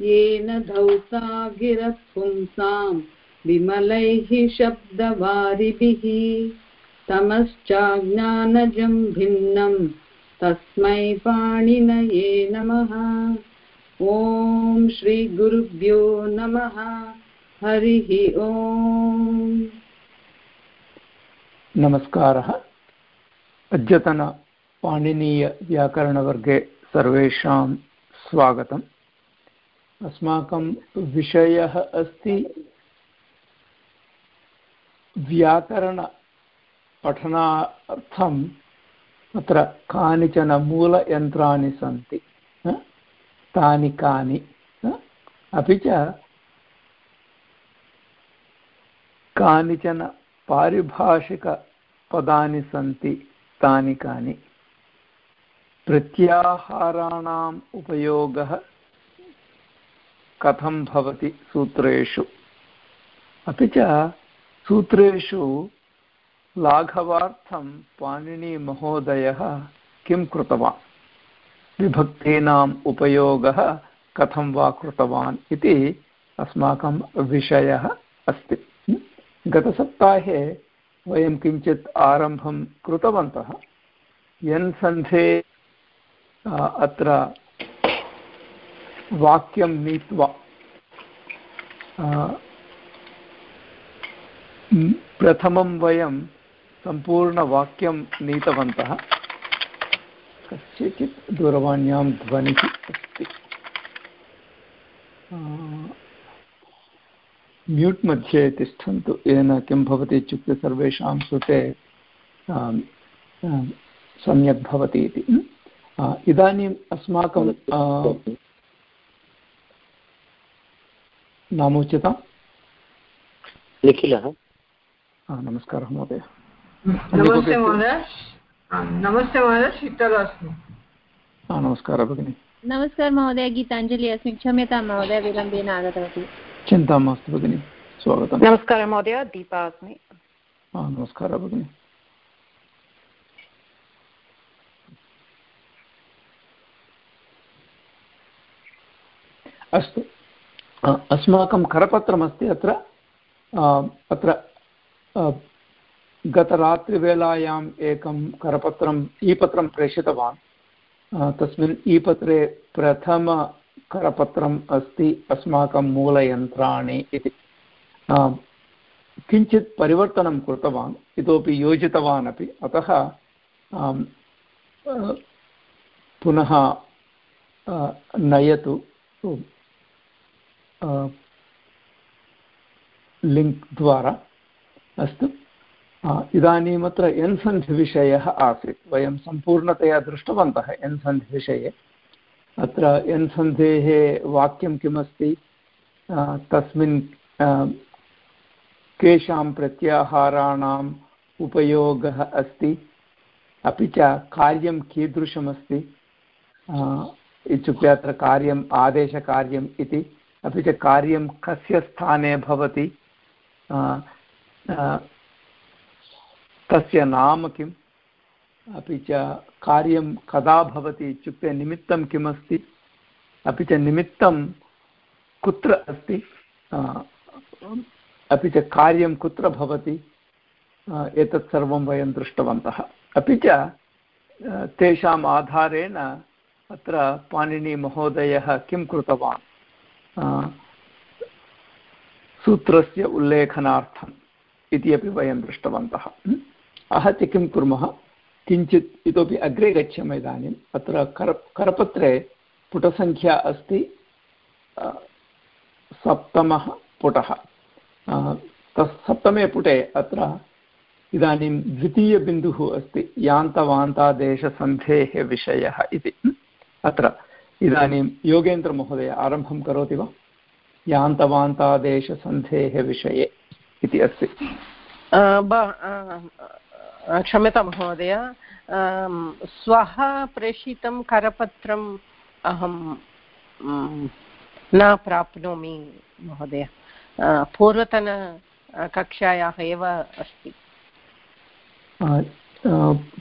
येन धौता गिरः पुंसां विमलैः शब्दवारिभिः। तमश्चाज्ञानजं भिन्नं, तस्मै पाणिनये नमः। ॐ श्रीगुरुभ्यो नमः। हरिः ओम्। नमस्कारः। अद्यतनपाणिनीयव्याकरणवर्गे सर्वेषां स्वागतम्। अस्माकं विषयः अस्ति व्याकरणपठनार्थम् अत्र कानिचन मूलयन्त्राणि सन्ति तानि कानि अपि च कानिचन पारिभाषिकपदानि सन्ति, तानि कानि। प्रत्याहाराणाम् उपयोगः कथं भवति सूत्रेषु? अपि च सूत्रेषु लाघवार्थं पाणिनिमहोदयः किं कृतवान्? विभक्तीनाम् उपयोगः कथं वा कृतवान् इति अस्माकं विषयः अस्ति। गतसप्ताहे वयं किञ्चित् आरम्भं कृतवन्तः। यन् सन्धे अत्र वाक्यं नीत्वा प्रथमं वयं सम्पूर्णवाक्यं नीतवन्तः। कस्यचित् दूरवाण्यां ध्वनिः अस्ति। म्यूट् मध्ये तिष्ठन्तु, येन किं भवति इत्युक्ते सर्वेषां कृते सम्यक् भवति इति। इदानीम् अस्माकं नामोच्यताम् निखिलः। नमस्कारः महोदय। नमस्ते महोदय। नमस्ते महोदय शीतल अस्मि। नमस्कारः भगिनि। नमस्कारः महोदय गीताञ्जलि अस्मि। क्षम्यतां महोदय विलम्बेन आगतवती। चिन्ता मास्तु भगिनि स्वागतं नमस्कारः महोदय दीपा अस्मि। नमस्कारः भगिनि। अस्तु। अस्माकं करपत्रमस्ति अत्र। अत्र गतरात्रिवेलायाम् एकं करपत्रम् ईपत्रं प्रेषितवान्। तस्मिन् ईपत्रे प्रथमकरपत्रम् अस्ति अस्माकं मूलयन्त्राणि इति। किञ्चित् परिवर्तनं कृतवान्, इतोपि योजितवान् अपि। अतः पुनः नयतु। लिङ्क् द्वारा अस्तु। इदानीमत्र एन्सन्धिविषयः आसीत्। वयं सम्पूर्णतया दृष्टवन्तः एन्सन्धिविषये। अत्र एन्सन्धेः वाक्यं किमस्ति? तस्मिन् केषां प्रत्याहाराणाम् उपयोगः अस्ति? अपि च कार्यं कीदृशमस्ति? इत्युक्ते अत्र कार्यम्, आदेशकार्यम् इति। अपि च कार्यं कस्य स्थाने भवति? तस्य नाम किम्? अपि च कार्यं कदा भवति इत्युक्ते निमित्तं किमस्ति? अपि च निमित्तं कुत्र अस्ति? अपि च कार्यं कुत्र भवति? एतत् सर्वं वयं दृष्टवन्तः। अपि च तेषाम् आधारेण अत्र पाणिनिमहोदयः किं कृतवान्? सूत्रस्य उल्लेखनार्थम् इति अपि वयं दृष्टवन्तः। आहत्य किं कुर्मः? किञ्चित् इतोपि अग्रे गच्छामः इदानीम्। अत्र कर करपत्रे पुटसङ्ख्या अस्ति। सप्तमः पुटः। तस् सप्तमे पुटे अत्र इदानीं द्वितीयबिन्दुः अस्ति। यान्तवान्तादेशसन्धेः विषयः इति। अत्र इदानीं योगेन्द्रमहोदय आरम्भं करोति वा? यान्तवान्तादेशसन्धेः विषये इति अस्ति। क्षम्यतां महोदय। श्वः प्रेषितं करपत्रम् अहं न प्राप्नोमि महोदय। पूर्वतनकक्षायाः एव अस्ति।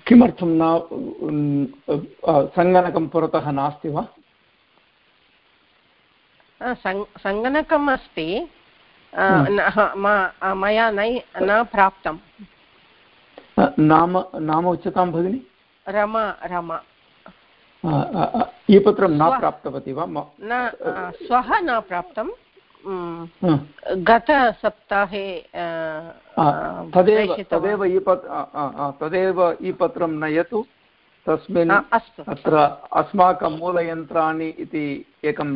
किमर्थं न सङ्गणकं पुरतः नास्ति वा? सङ्गणकम् अस्ति मया नै न प्राप्तं। नाम नाम उच्यतां भगिनि? रमा रमा। ई पत्रं न प्राप्तवती वा? न श्वः न प्राप्तं। गतसप्ताहे तदेव तदेव ई तदेव ई पत्रं नयतु। तस्मिन् अत्र अस्माकं मूलयन्त्राणि इति एकं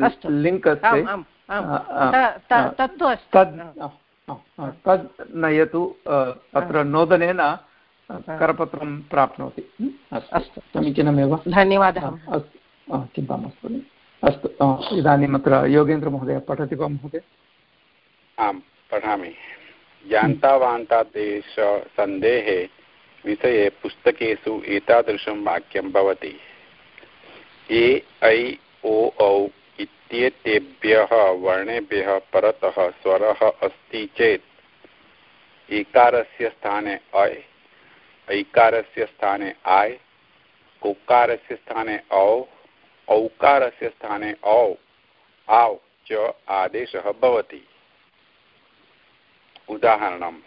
लिङ्क् अस्ति। तद् तद् नयतु अत्र नोदनेन करपत्रं प्राप्नोति। अस्तु। समीचीनमेव। धन्यवादः। अस्तु। चिन्ता मास्तु। अस्तु इदानीम् अत्र योगेन्द्रमहोदय पठति वा महोदय? आं पठामि। यान्तावान्तादेश सन्देहे विषये पुस्तकेषु एतादृशं वाक्यं भवति। ए ऐ ओ औ इत्येतेभ्यः वर्णेभ्यः परतः स्वरः अस्ति चेत् एकारस्य स्थाने अय् ऐकारस्य स्थाने आय् ओकारस्य स्थाने औ, औकारस्य स्थाने औ, आव् च आदेशः भवति। उदाहरणम्।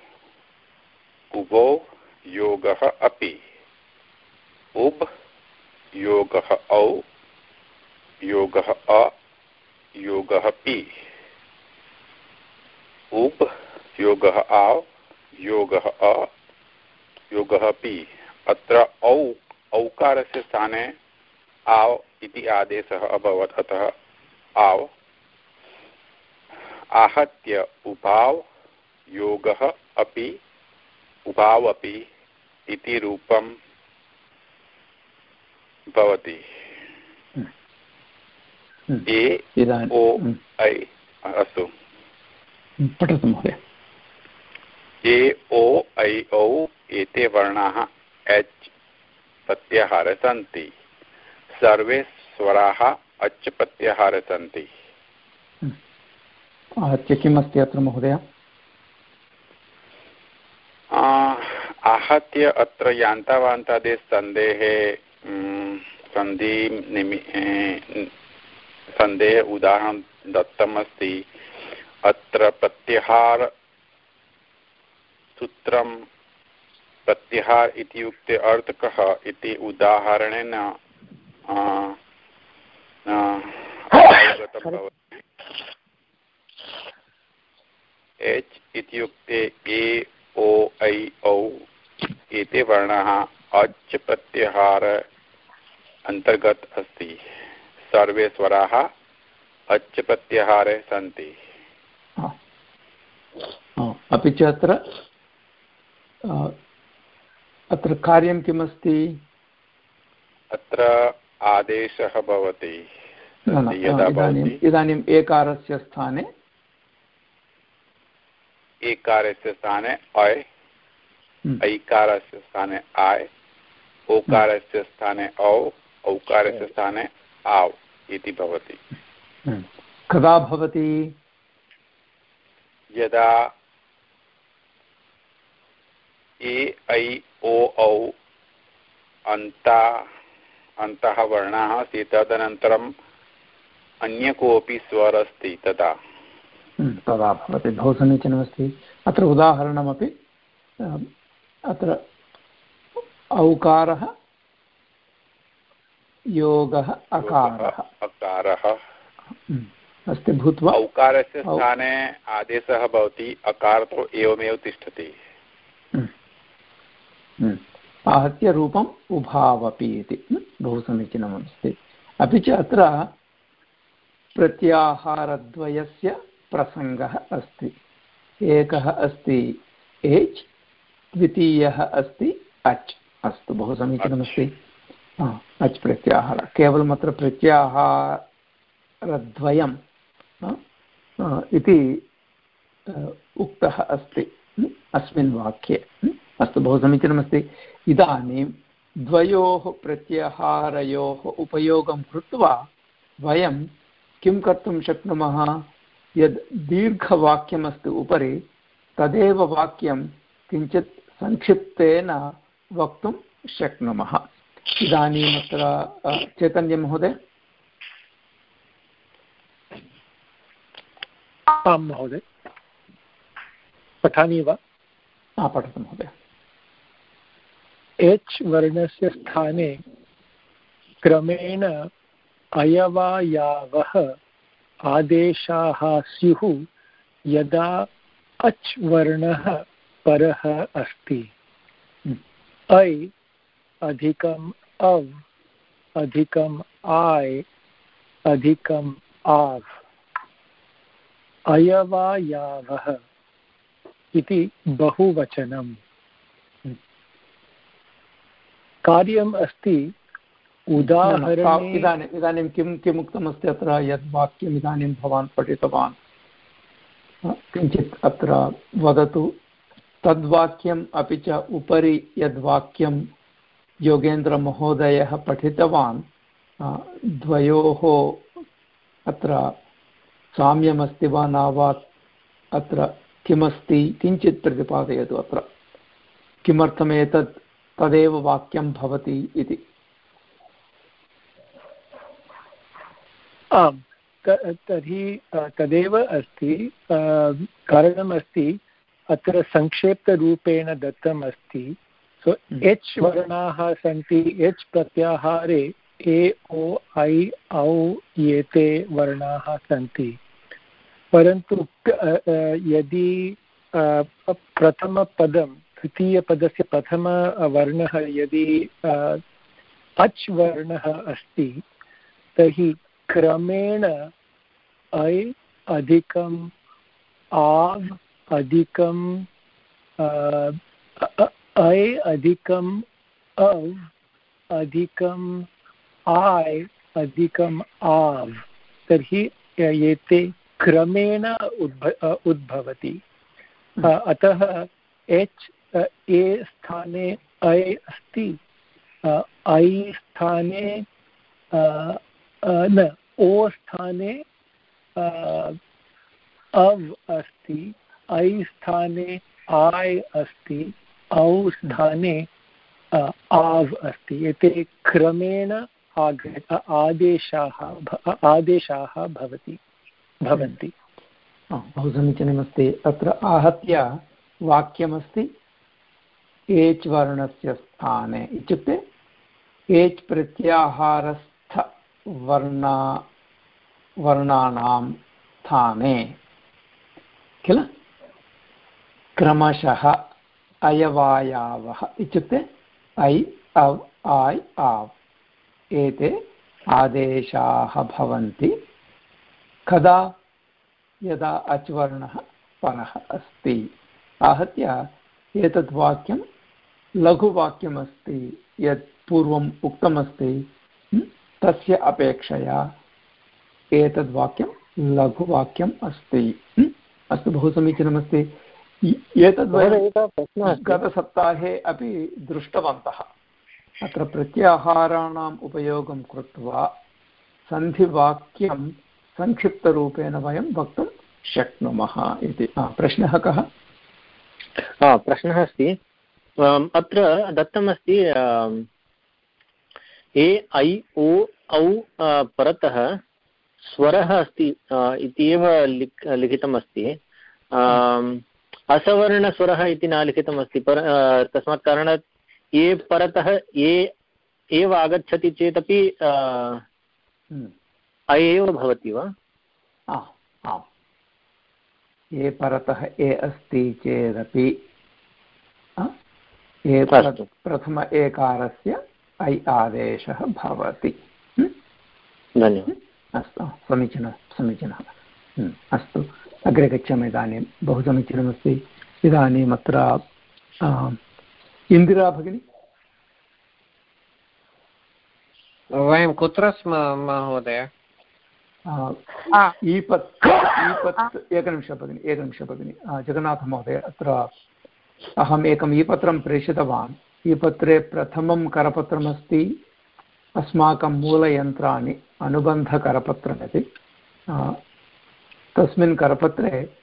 उभौ योगः अपि। उब् योगः औ, योगः अ, योगः पि। उब् योगः आव् योगः अ, योगः पि। अत्र औ, औकारस्य स्थाने आव् इति आदेशः अभवत्। अतः आव्। आहत्य उभाव्, योगः अपि, उभावपि। इति रूपं भवति। ए ओ ऐ अस्तु। पठतु महोदय। ए ओ ऐ औ एते वर्णाः एच् प्रत्याहारे सन्ति सर्वे स्वराः अच् प्रत्याहारे सन्ति आहत्य किम् अस्ति अत्र महोदय? आहत्य अत्र यान्तावान्तादेश सन्देहे सन्धि निमि सन्देह उदाहरणं दत्तमस्ति। अत्र प्रत्याहार सूत्रं प्रत्याहार इत्युक्ते अर्थ कः इति उदाहरणेन एच् इत्युक्ते ए ओ ऐ औ एते वर्णाः अच् प्रत्याहार अंतर्गत अस्ति। सर्वे स्वराः अच् प्रत्याहारे सन्ति अपि च अत्र अत्र कार्यं किमस्ति? अत्र आदेशः भवति। इदानीम् एकारस्य स्थाने एकारस्य स्थाने अय् ऐकारस्य स्थाने आय् ओकारस्य स्थाने औ औकारस्य स्थाने आव् इति भवति। कदा भवति? यदा ए ऐ ओ औ अन्ता अन्तः वर्णः अस्ति तदनन्तरम् अन्य कोऽपि स्वर अस्ति तदा। तदा भवति बहु समीचीनमस्ति अत्र उदाहरणमपि अत्र औकारः योगः अकारः। अकारः। अस्ति भूत्वा। औकारस्य स्थाने आदेशः भवति अकार तु एवमेव तिष्ठति। आहत्य रूपम् उभावपि इति। बहु समीचीनमस्ति अपि च अत्र प्रत्याहारद्वयस्य प्रसङ्गः अस्ति। एकः अस्ति एच् द्वितीयः अस्ति अच् अस्तु बहु समीचीनमस्ति। अच् प्रत्याहारः। केवलम् अत्र प्रत्याहारद्वयं इति उक्तः अस्ति अस्मिन् वाक्ये। अस्तु बहु समीचीनमस्ति। इदानीं द्वयोः प्रत्याहारयोः उपयोगं कृत्वा वयं किं कर्तुं शक्नुमः? यद् दीर्घवाक्यमस्ति उपरि तदेव वाक्यं किञ्चित् संक्षिप्तेन वक्तुं शक्नुमः। इदानीम् अत्र चैतन्यमहोदय? आं महोदय। पठामि वा? पठतु महोदय। एच् वर्णस्य स्थाने क्रमेण अयवायावः आदेशाः स्युः यदा अच् वर्णः परः अस्ति। ऐ अधिकम् अव्, अधिकम् आय्, अधिकम् आव्। अयवायावः इति बहुवचनम्। कार्यम् अस्ति उदाहरणे इदानीम् इदानीं किं किम् उक्तमस्ति अत्र? यद् वाक्यम् इदानीं भवान् पठितवान्। किञ्चित् अत्र वदतु। तद्वाक्यम् अपि च उपरि यद्वाक्यं योगेन्द्रमहोदयः पठितवान् द्वयोः अत्र साम्यमस्ति वा न वा अत्र किमस्ति? किञ्चित् प्रतिपादयतु अत्र। किमर्थम् एतत् तदेव वाक्यं भवति इति। आम् तर्हि तदेव अस्ति कारणमस्ति अत्र संक्षेप्तरूपेण दत्तम् अस्ति सो एच् हम्म। वर्णाः सन्ति एच् प्रत्याहारे ए ओ ऐ औ एते वर्णाः सन्ति परन्तु यदि प्रथमपदं तृतीयपदस्य प्रथमवर्णः यदि अच् वर्णः अस्ति तर्हि क्रमेण ऐ अधिकम् आव् अधिकं ऐ अधिकम् अव् अधिकम् आय् अधिकम् आव्। तर्हि एते क्रमेण उद्भ उद्भवति। अतः एच् ए स्थाने ऐ अस्ति ऐ स्थाने न ओ स्थाने अव् अस्ति, ऐ स्थाने आय् अस्ति, औ स्थाने आव् अस्ति। एते क्रमेण आग आदेशाः आदेशाः भवति, भवन्ति। बहु समीचीनमस्ति। अत्र आहत्य वाक्यमस्ति, एच् वर्णस्य स्थाने इत्युक्ते, एच् प्रत्याहारस् वर्णा, वर्णानां स्थाने। किल? क्रमशः अयवायावः इत्युक्ते ऐ, अव्, आय्, आव्। एते आदेशाः भवन्ति। कदा? यदा अच्वर्णः परः अस्ति। आहत्य एतत् वाक्यं लघुवाक्यमस्ति, यत् पूर्वम् उक्तमस्ति। तस्य अपेक्षया एतद् वाक्यं लघुवाक्यम् अस्ति। अस्तु बहु समीचीनमस्ति। एतद् गतसप्ताहे अपि दृष्टवन्तः। अत्र प्रत्याहाराणाम् उपयोगं कृत्वा सन्धिवाक्यं संक्षिप्तरूपेण वयं वक्तुं शक्नुमः इति। प्रश्नः कः? प्रश्नः अस्ति। अत्र दत्तमस्ति ए ऐ ओ औ परतः स्वरः अस्ति इत्येव लिख् लिखितमस्ति। असवर्णस्वरः इति न लिखितमस्ति पर तस्मात् कारणात् ये परतः ये एव आगच्छति चेदपि हम्म। अ एव भवति वा? आम्। ये परतः ए अस्ति चेदपि प्रथम एकारस्य ऐ आदेशः भवति। धन्यवादः। अस्तु समीचीनं समीचीनः। अस्तु अग्रे गच्छामः इदानीं। बहु समीचीनमस्ति। इदानीम् अत्र इन्दिरा भगिनी? वयं कुत्र स्मः महोदय? ईपत् ईपत् एकनिमिषः भगिनि एकनिमिषः भगिनि। जगन्नाथमहोदय अत्र अहम् एकम् ईपत्रं प्रेषितवान्। पत्रे प्रथमं करपत्रमस्ति। अस्माकं मूलयन्त्राणि अनुबन्धकरपत्रमिति। तस्मिन् करपत्रे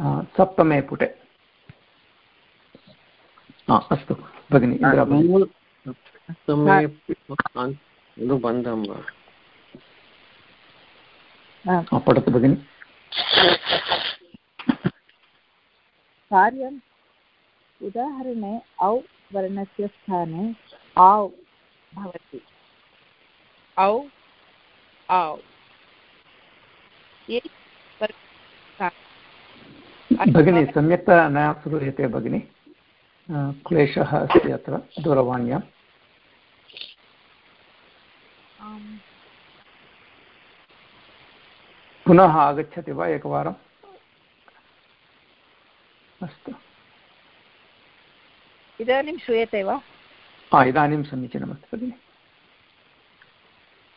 सप्तमे पुटे। अस्तु भगिनि पठतु भगिनि। कार्यम् उदाहरणे औ वर्णस्य स्थाने औ भवति। औ औ ये भगिनी सम्यक्तया न श्रूयते भगिनि। क्लेशः अस्ति अत्र दूरवाण्याम् पुनः आगच्छति वा एकवारम्? अस्तु। इदानीं श्रूयते वा? हा इदानीं समीचीनमस्ति भगिनि।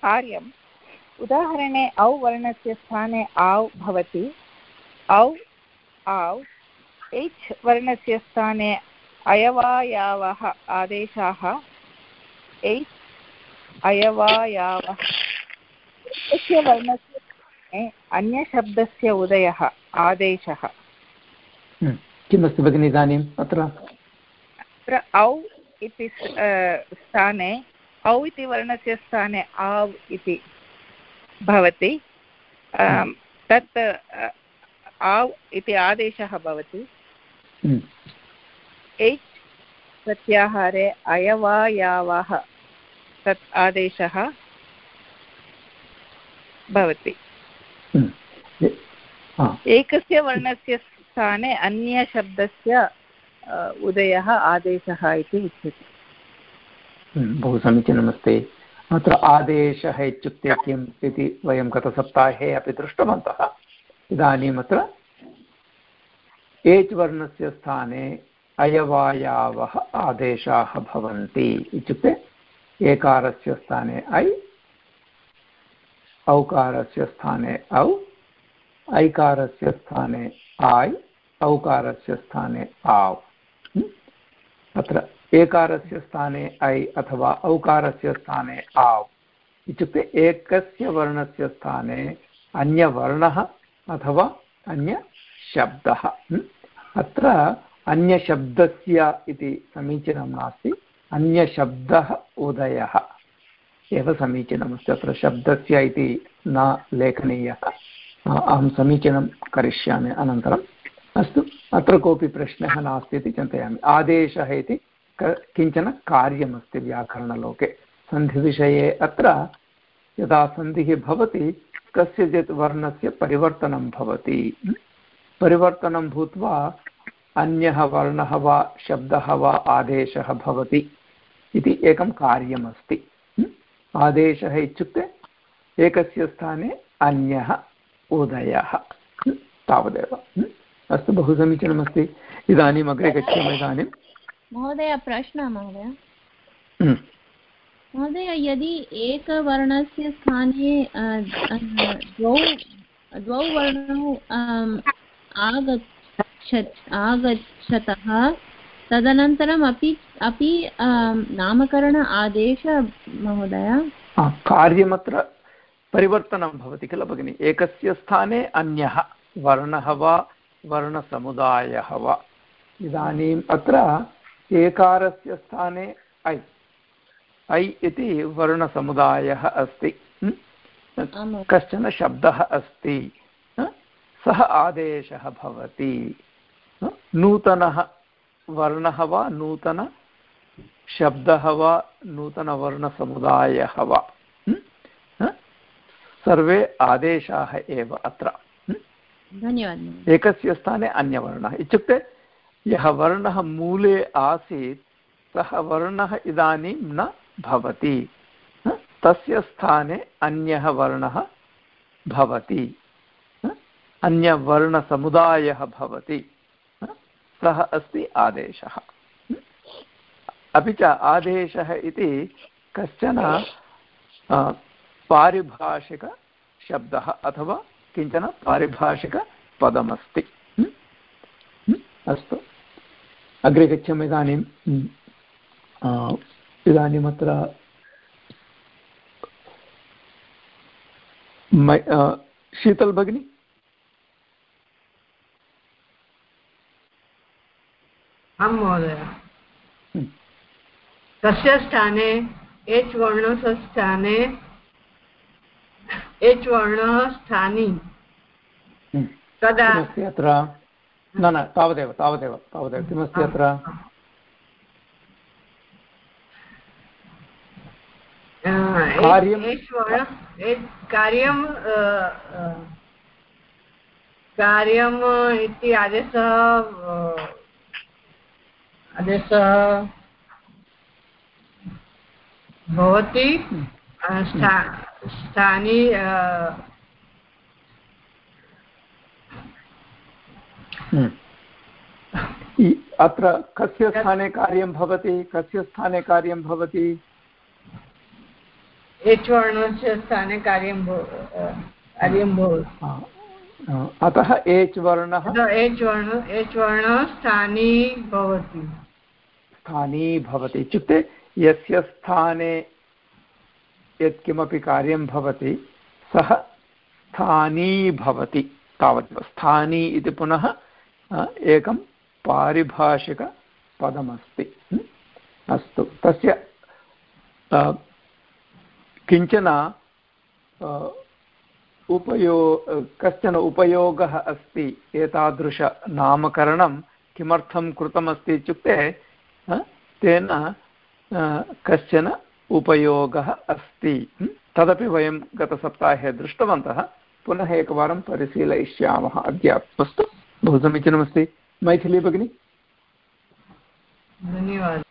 कार्यम् उदाहरणे औ वर्णस्य स्थाने औ भवति। औ औ एच् वर्णस्य स्थाने अयवायावः आदेशाः। एच् अयवायावः। एतस्य वर्णस्य अन्यशब्दस्य उदयः आदेशः। किमस्ति भगिनि इदानीम् अत्र? अत्र औ इति स्थाने औ इति वर्णस्य स्थाने आव् इति भवति तत् आव् इति आदेशः भवति हम्म। एच् प्रत्याहारे अयवायावः तत् आदेशः भवति हम्म। एकस्य वर्णस्य स्थाने अन्यशब्दस्य उदयः आदेशः इति उच्यते। हम्म, बहु समीचीनमस्ति। अत्र आदेशः इत्युक्ते किम् इति वयं गतसप्ताहे अपि दृष्टवन्तः। इदानीम् अत्र एच् वर्णस्य स्थाने अयवायावः आदेशाः भवन्ति इत्युक्ते एकारस्य स्थाने ऐ औकारस्य स्थाने औ ऐकारस्य स्थाने आय् औकारस्य स्थाने आव्। अत्र एकारस्य स्थाने ऐ अथवा औकारस्य स्थाने आव्। इत्युक्ते एकस्य वर्णस्य स्थाने अन्यवर्णः अथवा अन्यशब्दः। अत्र अन्यशब्दस्य इति समीचीनं नास्ति। अन्यशब्दः उदयः। एव समीचीनमस्ति अत्र शब्दस्य इति न लेखनीयः। अहं समीचीनं करिष्यामि अनन्तरम्। अस्तु, अत्र कोऽपि प्रश्नः नास्ति इति चिन्तयामि। आदेशः इति किंचन कार्यमस्ति व्याकरणलोके। सन्धिविषये अत्र यदा सन्धिः भवति, कस्यचित् वर्णस्य परिवर्तनं भवति। परिवर्तनं भूत्वा अन्यः वर्णः वा, शब्दः वा, आदेशः भवति इति एकं कार्यमस्ति। आदेशः इत्युक्ते एकस्य स्थाने अन्यः, उदयः। तावदेव। अस्तु बहु समीचीनमस्ति इदानीम् अग्रे गच्छामः इदानीं। महोदय प्रश्नः महोदय। महोदय यदि एकवर्णस्य स्थाने द्वौ द्वौ वर्णौ आगच्छत् आगच्छतः तदनन्तरम् अपि अपि नामकरण आदेश महोदय? कार्यमत्र परिवर्तनं भवति किल भगिनि। एकस्य स्थाने अन्यः वर्णः वा वर्णसमुदायः वा। इदानीम् अत्र एकारस्य स्थाने ऐ। ऐ इति वर्णसमुदायः अस्ति। कश्चन शब्दः अस्ति। सः आदेशः भवति। नूतनः वर्णः वा नूतनशब्दः वा नूतनवर्णसमुदायः वा। सर्वे आदेशाः एव अत्र। धन्यवादः। एकस्य स्थाने अन्यवर्णः। इत्युक्ते यः वर्णः मूले आसीत्, सः वर्णः इदानीं न भवति। तस्य स्थाने अन्यः वर्णः भवति। अन्यवर्णसमुदायः भवति। सः अस्ति आदेशः। अपि च आदेशः इति कश्चन पारिभाषिकशब्दः अथवा किंचन पारिभाषिकपदमस्ति अस्तु। अग्रे गच्छामः इदानीं। इदानीमत्र शीतल् भगिनी? आं महोदय। तस्य स्थाने एच् वर्णस्य स्थाने एच् वर्णः स्थानि। तदा अत्र न न तावदेव तावदेव तावदेव किमस्ति अत्र। कार्यं- कार्यम् इति आदेशः आदेशः भवति। अ, स्था- स्थानी अ, इ- अत्र कस्य स्थाने कार्यं भवति? कस्य स्थाने कार्यं भवति? एच् स्थाने कार्यं कार्यं भवति। आ, आ, अतः एच् वर्णः एच् वर्ण एच् वर्णः स्थानी भवति। स्थानी भवति। इत्युक्ते यस्य स्थाने यत्किमपि कार्यं भवति सः स्थानी भवति तावदेव स्थानी इति पुनः एकं पारिभाषिकपदमस्ति? अस्तु तस्य किंचन उपयो कश्चन उपयोगः अस्ति एतादृशनामकरणं किमर्थं कृतमस्ति इत्युक्ते तेन कश्चन उपयोगः अस्ति? तदपि वयं गतसप्ताहे दृष्टवन्तः पुनः एकवारं परिशीलयिष्यामः अद्य अस्तु बहु समीचीनमस्ति मैथिली भगिनी धन्यवादः।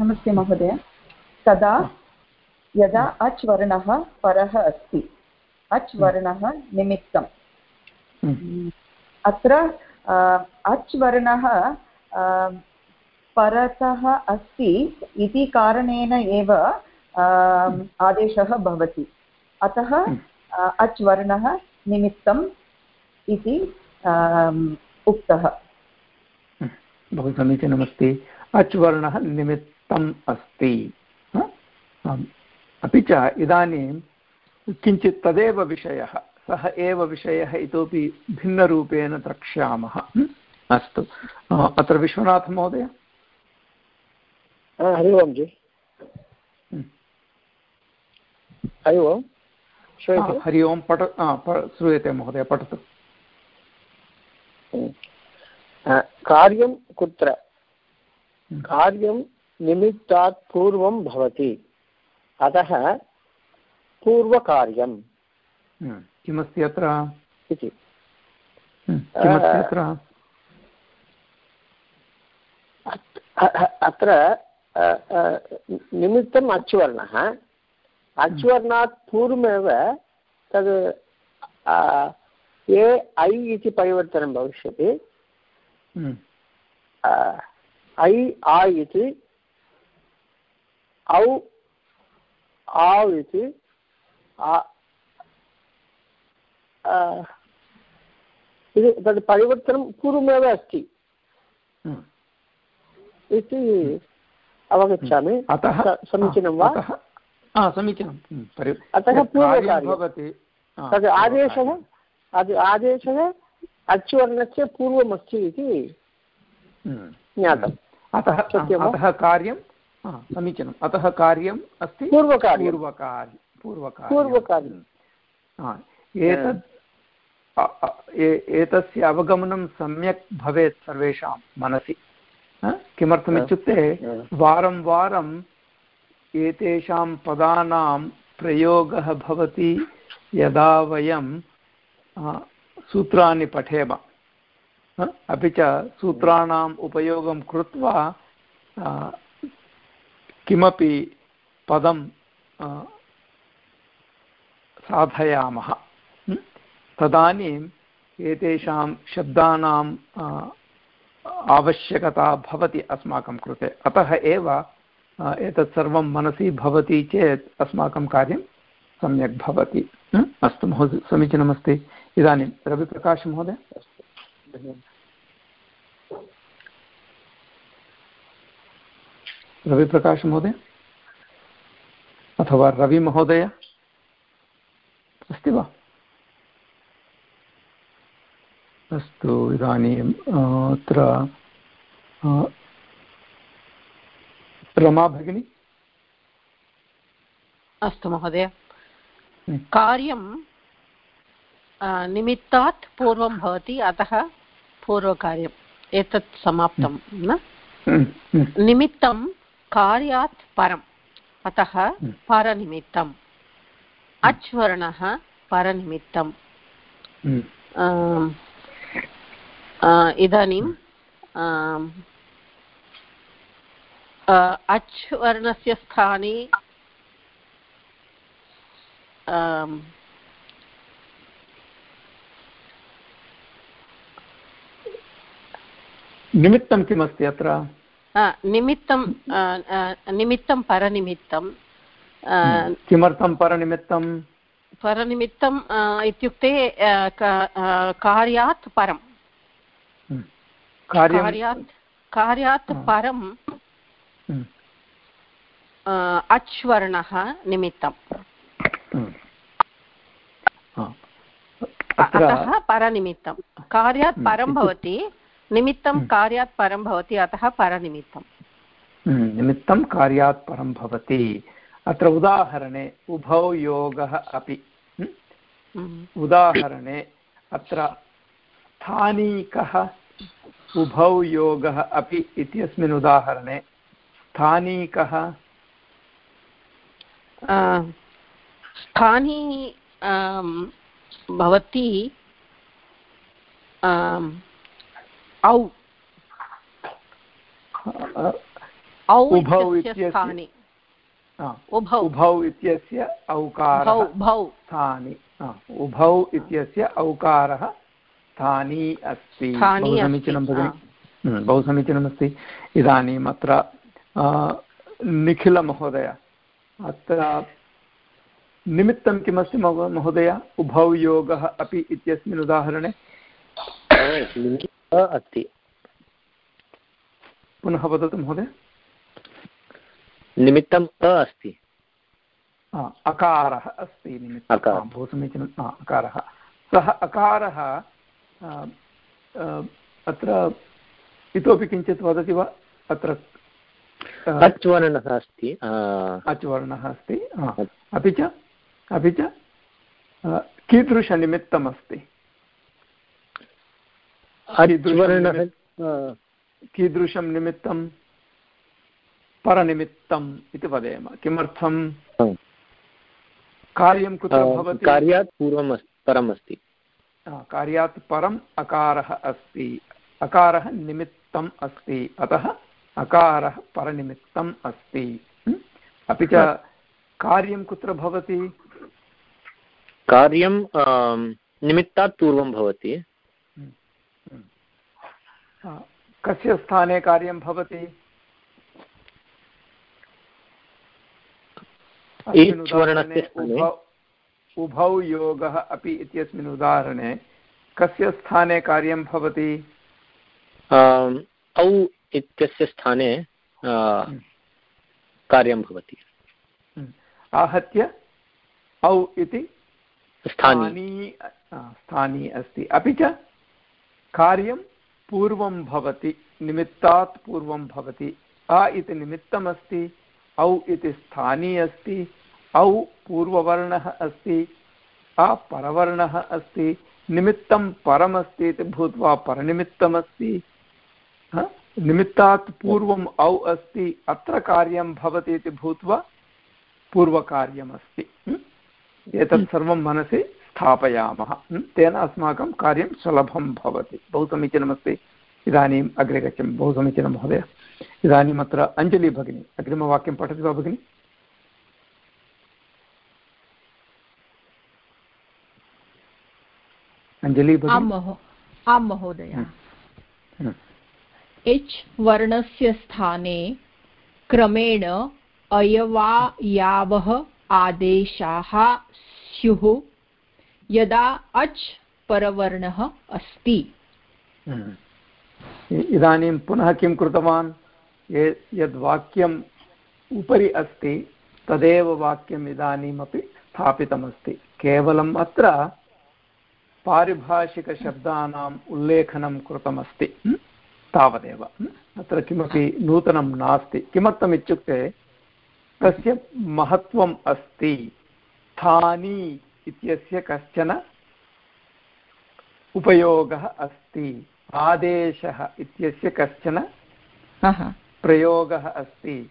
नमस्ते महोदय। तदा यदा अच् वर्णः परः अस्ति। अच् वर्णः निमित्तम्। hm. अत्र अच् वर्णः परतः अस्ति इति कारणेन एव आदेशः भवति। अतः अच् वर्णः निमित्तम् इति उक्तः। बहु समीचीनमस्ति अच् वर्णः निमित्तम् अस्ति। ह? अपि च इदानीं किञ्चित् तदेव विषयः। सः एव विषयः इतोपि भिन्नरूपेण द्रक्ष्यामः? अस्तु। अ, अत्र विश्वनाथमहोदय हरि ओम् जि. हरि श्रूयते? हरि ओं पठ श्रूयते महोदय पठतु। अ, कार्यं कुत्र? कार्यं निमित्तात् पूर्वं भवति। अतः पूर्वकार्यम् hm. किमस्ति अत्र? इति। अत्र? अत्- अत्र निमित्तम् अच्वर्णः। अच्वर्णात् पूर्वमेव तद् ए ऐ इति परिवर्तनं भविष्यति. ऐ आ इति औ आव् इति इति तद् परिवर्तनं पूर्वमेव अस्ति hm. इति अवगच्छामि अतः स- समीचीनं वा अतः समीचीनं. अतः पूर्वकार्यं भवति तद् आदेशः। अद् आदेशः अच्वर्णस्य पूर्वमस्ति इति hm. ज्ञातम् अतः सत्यं वा? अतः कार्यं समीचीनम्। अतः कार्यम् अस्ति? पूर्वकार्यं पूर्वकार्य पूर्वकार्यं पूर्वकार्यं एतत् एतस्य अवगमनं सम्यक् भवेत् सर्वेषां मनसि। किमर्थमित्युक्ते वारं वारम् एतेषां पदानां प्रयोगः भवति यदा वयं सूत्राणि पठेम? अपि च सूत्राणाम् उपयोगं कृत्वा किमपि पदं साधयामः? तदानीम् एतेषां शब्दानां आ, आवश्यकता भवति अस्माकं कृते अतः एव एतत् सर्वं मनसि भवति चेत् अस्माकं कार्यं सम्यक् भवति? अस्तु, महोदय, समीचीनमस्ति। इदानीं रविप्रकाश, महोदय? रविप्रकाश, महोदय? अथवा रविमहोदय अस्ति वा? अस्तु, इदानीम् अत्र रमा भगिनी? अस्तु, महोदय। कार्यं निमित्तात् पूर्वं भवति अतः पूर्वकार्यम् एतत् समाप्तं न? हम्म, हम्म, निमित्तं कार्यात् परम् अतः परनिमित्तम्। अच् वर्णः परनिमित्तम्। हम्म, इदानीं अच् वर्णस्य स्थाने आम्, निमित्तं किमस्ति अत्र? निमित्तं निमित्तं परनिमित्तं. किमर्थं परनिमित्तं? परनिमित्तं आ, इत्युक्ते कार्यात् परं कार्यात् कार्यात् हा. परं हम्म, आ, अच् वर्णः निमित्तम् हम्म। अतः परनिमित्तं। कार्यात् हम्म, परं भवति निमित्तं हम्म। कार्यात् परं भवति अतः परनिमित्तम्। हम्म, निमित्तं कार्यात् परं भवति। अत्र उदाहरणे उभौ योगः अपि। उदाहरणे अत्र स्थानीकः उभौ योगः अपि इत्यस्मिन् उदाहरणे स्थानीकः स्थानी भवति औ औ स्थाने। उभौ। इत्यस्य औकारः स्थानि उभौ इत्यस्य औकारः स्थानी अस्ति। बहु समीचीनं भगिनि। हम्म, बहु समीचीनमस्ति इदानीम् अत्र निखिलमहोदय अत्र निमित्तं किमस्ति महोदय? उभौ योगः अपि इत्यस्मिन् उदाहरणे? अस्ति। पुनः वदतु महोदय। निमित्तम् अ अस्ति। अकारः अस्ति। आ, बहु समीचीनं। अकारः। सः अकारः अत्र इतोपि किञ्चित् वदति वा? अत्र आ, अच् वर्णः अस्ति आ, अच् वर्णः अस्ति अपि च अपि च कीदृशनिमित्तमस्ति? कीदृशं निमित्तं परनिमित्तम् इति वदेम। किमर्थं? कार्यं कुत्र भवति? कार्यात् पूर्वम् परम् अस्ति। कार्यात् परम् अकारः अस्ति। अकारः निमित्तम् अस्ति। अतः अकारः परनिमित्तम् अस्ति? अपि च कार्यं कुत्र भवति? कार्यं निमित्तात् पूर्वं भवति। कस्य स्थाने कार्यं भवति? उभौ योगः अपि इत्यस्मिन् उदाहरणे कस्य स्थाने कार्यं भवति? औ इत्यस्य स्थाने कार्यं भवति। hm. आहत्य औ इति? स्थानी स्थानी अस्ति अपि च कार्यं पूर्वं भवति, निमित्तात् पूर्वं भवति अ इति निमित्तमस्ति, औ इति स्थानी अस्ति, औ पूर्ववर्णः अस्ति, अ परवर्णः अस्ति, निमित्तं परमस्ति इति भूत्वा परनिमित्तमस्ति? निमित्तात् पूर्वम् औ अस्ति, अत्र कार्यं भवति इति भूत्वा पूर्वकार्यमस्ति? एतत् सर्वं मनसि स्थापयामः। hm? तेन अस्माकं कार्यं सुलभं भवति। बहु समीचीनमस्ति। इदानीम् अग्रे गच्छामि। बहु समीचीनं महोदय। इदानीम् अत्र अञ्जलि भगिनी। अग्रिमवाक्यं पठति वा भगिनि? अञ्जलि आं महोदय। हम्म। एच् वर्णस्य स्थाने क्रमेण अयवायावः आदेशाः स्युः, यदा अच् परवर्णः अस्ति हम्म। इदानीं पुनः किं कृतवान् ये यद् वाक्यम् उपरि अस्ति, तदेव वाक्यम् इदानीमपि स्थापितमस्ति केवलम् अत्र पारिभाषिकशब्दानाम् उल्लेखनं कृतमस्ति hm? तावदेव hm? अत्र किमपि नूतनं नास्ति किमर्थम् तस्य महत्त्वम् अस्ति। स्थानी इत्यस्य कश्चन उपयोगः अस्ति। आदेशः इत्यस्य कश्चन प्रयोगः अस्ति।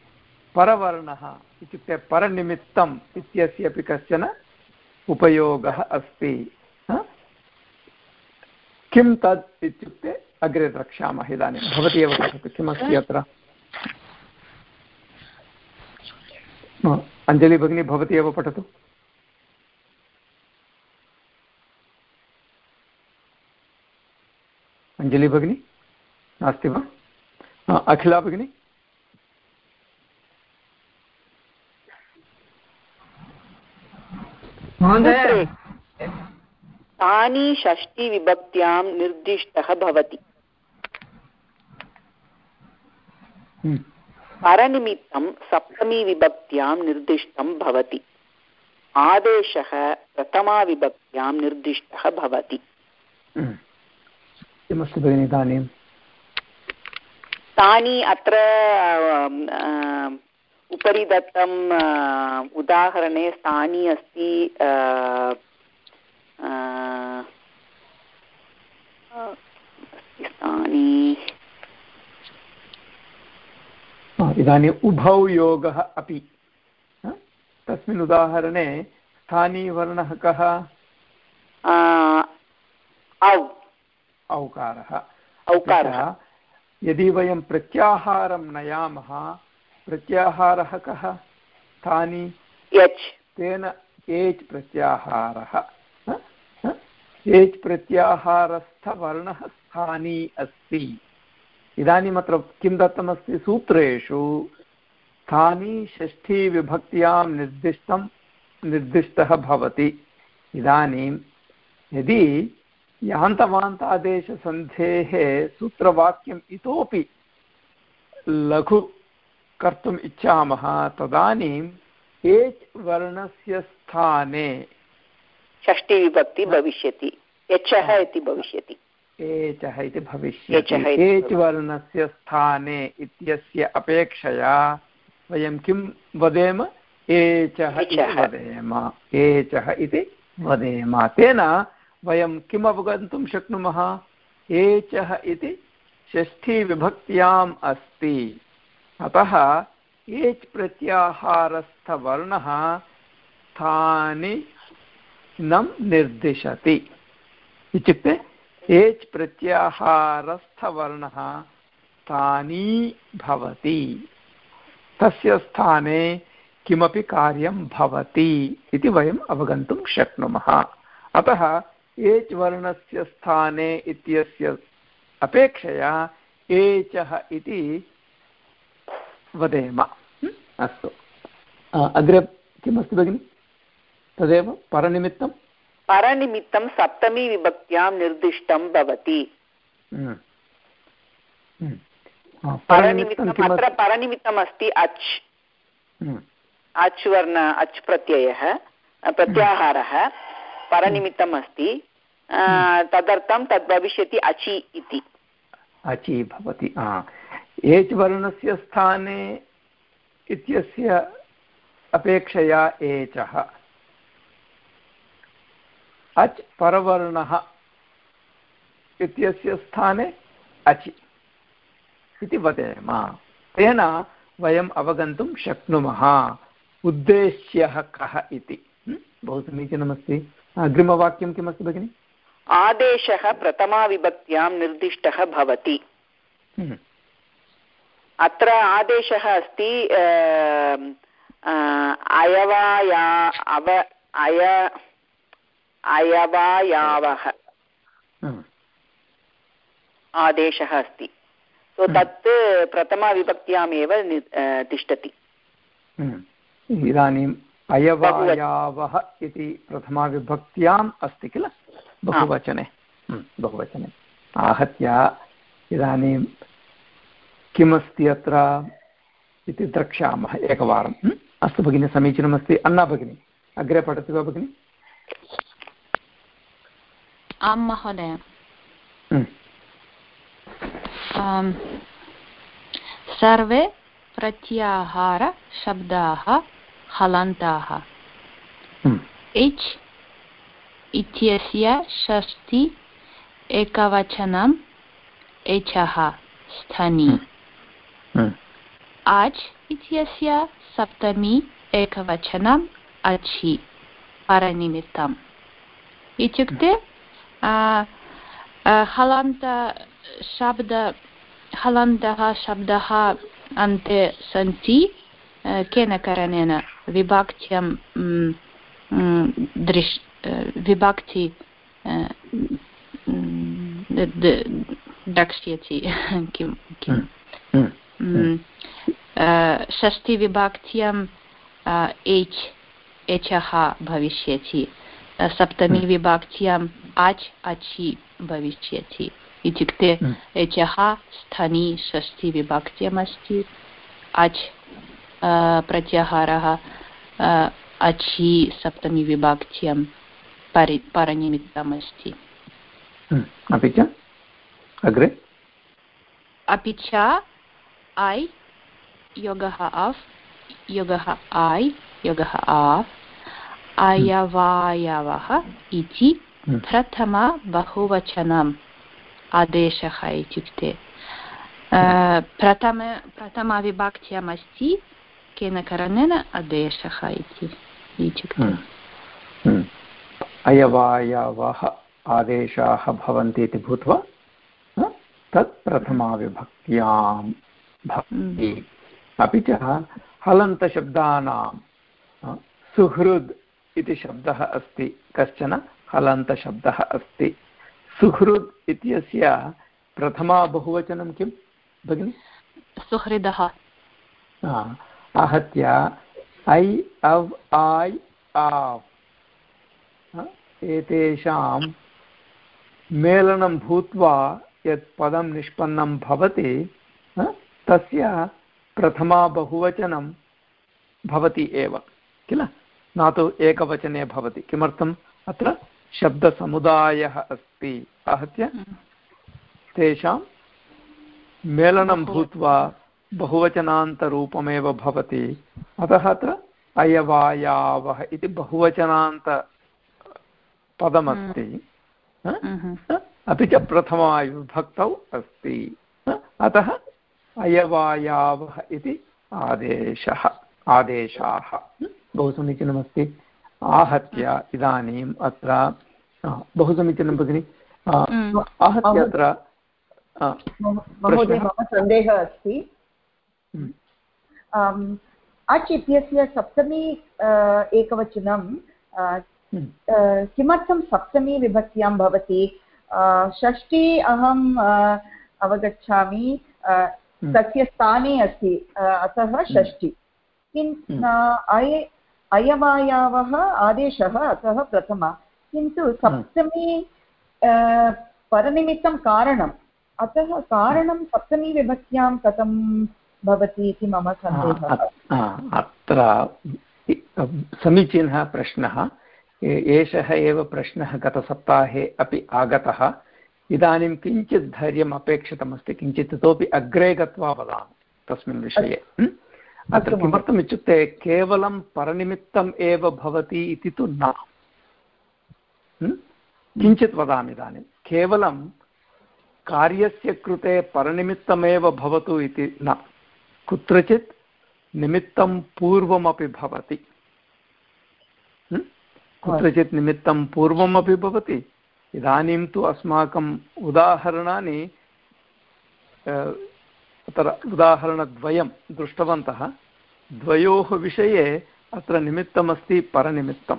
परवर्णः इत्युक्ते परनिमित्तम् इत्यस्य अपि कश्चन उपयोगः अस्ति। किं तत् इत्युक्ते अग्रे द्रक्ष्यामः इदानीं। भवती एव किमस्ति अत्र? अञ्जलि भगिनी भवती एव पठतु। अञ्जलि भगिनी नास्ति वा? अखिला भगिनी। तानि षष्टिविभक्त्यां निर्दिष्टः भवति। हम्म। परनिमित्तं सप्तमीविभक्त्यां निर्दिष्टं भवति। आदेशः प्रथमाविभक्त्यां निर्दिष्टः भवति। हम्म। किमस्ति भगिनि इदानीं तानि अत्र उपरि दत्तम् उदाहरणे स्थानी अस्ति स्थानी इदानीम् उभौ योगः अपि। तस्मिन् उदाहरणे स्थानीवर्णः कः? औकारः। औकारः। यदि वयं प्रत्याहारं नयामः प्रत्याहारः कः? स्थानि तेन एच् प्रत्याहारः। एच् प्रत्याहारस्थवर्णः स्थानी अस्ति। इदानीम् अत्र किं दत्तमस्ति? सूत्रेषु स्थानी षष्ठीविभक्त्यां निर्दिष्टं, निर्दिष्टः भवति। इदानीं यदि यान्तवान्तादेशसन्धेः सूत्रवाक्यम् इतोपि लघु कर्तुम् इच्छामः तदानीम् एच् वर्णस्य स्थाने षष्टिविभक्ति भविष्यति। यच्छः इति भविष्यति। एचः इति भविष्यति। एच् वर्णस्य स्थाने इत्यस्य अपेक्षया वयं किं वदेम? एचः इति वदेम। एचः इति वदेम। तेन वयं किम् अवगन्तुं शक्नुमः? एचः इति षष्ठीविभक्त्याम् अस्ति। अतः एच् प्रत्याहारस्थवर्णः स्थानि न निर्दिशति। इत्युक्ते एच् प्रत्याहारस्थवर्णः स्थानी भवति। तस्य स्थाने किमपि कार्यं भवति इति वयम् अवगन्तुं शक्नुमः। अतः एच् वर्णस्य स्थाने इत्यस्य अपेक्षया एचः इति वदेम। अस्तु। अग्रे किमस्ति भगिनि? तदेव परनिमित्तं परनिमित्तं सप्तमी विभक्त्यां निर्दिष्टं भवति। हम्म। हम्म। परनिमित्तम् अत्र परनिमित्तम् अस्ति अच्। हम्म। अच् वर्ण अच् प्रत्ययः प्रत्याहारः परनिमित्तम् अस्ति तदर्थं तद् भविष्यति अचि इति। अचि भवति एच् वर्णस्य स्थाने इत्यस्य अपेक्षया एचः। अच् परवर्णः इत्यस्य स्थाने अचि इति वदेम। तेन वयम् अवगन्तुं शक्नुमः। उद्देश्यः कः इति। बहु समीचीनमस्ति। अग्रिमवाक्यं किमस्ति भगिनि? आदेशः प्रथमाविभक्त्यां निर्दिष्टः भवति। अत्र आदेशः अस्ति अयवाया अव अय अयवायावः आदेशः अस्ति। सो तत् प्रथमाविभक्त्यामेव तिष्ठति। इदानीम् अयवायावः इति प्रथमाविभक्त्याम् अस्ति किल? बहुवचने। बहुवचने। आहत्य इदानीं किमस्ति अत्र इति द्रक्ष्यामः एकवारम्। अस्तु भगिनि समीचीनमस्ति। अन्ना भगिनी अग्रे पठति वा भगिनि? आं महोदय सर्वे प्रत्याहारशब्दाः हलन्ताः। इच् इत्यस्य षष्टि एकवचनं एचः स्थनि। आच् इत्यस्य सप्तमी एकवचनम् अचि परनिमित्तम्। इत्युक्ते हलन्तशब्द हलन्तः शब्दः अन्ते सन्ति केन कारणेन विभक्त्यं दृश् विभक्ति द्रक्ष्यति किं किं षष्टिविभक्त्याम् एच् एचः भविष्यति सप्तमी विभक्त्याम् आच् अचि भविष्यति इत्युक्ते एचः स्थनि षष्टिविभक्त्यम् अस्ति अच् प्रत्याहारः अचि सप्तमी विभक्त्यं परि परनिमित्तम् अस्ति अपि च? अग्रे? अपि च ऐ योगः अफ् योगः ऐ योगः आफ्। अयवायवः इति प्रथम बहुवचनम् आदेशः इत्युक्ते प्रथम प्रथमविभक्त्याम् अस्ति केन कारणेन आदेशः इति इत्युक्ते। अयवायवः आदेशाः भवन्ति इति भूत्वा तत् प्रथमाविभक्त्यां भवति अपि च हलन्तशब्दानां सुहृद् इति शब्दः अस्ति। कश्चन हलन्तशब्दः अस्ति। सुहृद् इत्यस्य प्रथमा बहुवचनं किं भगिनि? सुहृदः। आहत्य ऐ अव् आय् आव्। एतेषां मेलनं भूत्वा यत् पदं निष्पन्नं भवति तस्य प्रथमा बहुवचनं भवति एव किल? न तु एकवचने भवति। किमर्थम्? अत्र शब्दसमुदायः अस्ति। आहत्य तेषां मेलनं भूत्वा बहुवचनान्तरूपमेव भवति। अतः अत्र अयवायावः इति बहुवचनान्त पदमस्ति। अपि च प्रथमाविभक्तौ अस्ति। अतः अयवायावः इति आदेशः। आदेशाः। बहु समीचीनमस्ति आहत्य इदानीम् अत्र बहु समीचीनं भगिनि। आहत्य अत्र मम सन्देहः अस्ति। अच् इत्यस्य सप्तमी एकवचनं किमर्थं सप्तमी विभक्त्यां भवति? षष्ठी अहम् अवगच्छामि। तस्य स्थाने अस्ति अतः षष्ठी। किन् अय अयवायावः आदेशः अतः प्रथमा। किन्तु सप्तमी परनिमित्तं कारणम्। अतः कारणं सप्तमी विभक्त्यां कथं भवति इति मम सन्देहः। अत्र समीचीनः प्रश्नः। एषः एव प्रश्नः गतसप्ताहे अपि आगतः। इदानीं किञ्चित् धैर्यम् अपेक्षितमस्ति। किञ्चित् इतोपि अग्रे गत्वा वदामि तस्मिन् विषये। अत्र किमर्थम् इत्युक्ते केवलं परनिमित्तम् एव भवति इति तु न किञ्चित् वदामि इदानीं केवलं कार्यस्य कृते परनिमित्तमेव भवतु इति न कुत्रचित् निमित्तं पूर्वमपि भवति कुत्रचित् निमित्तं पूर्वमपि भवति इदानीं तु अस्माकम् उदाहरणानि अत्र उदाहरणद्वयं दृष्टवन्तः। द्वयोः विषये अत्र निमित्तमस्ति परनिमित्तं।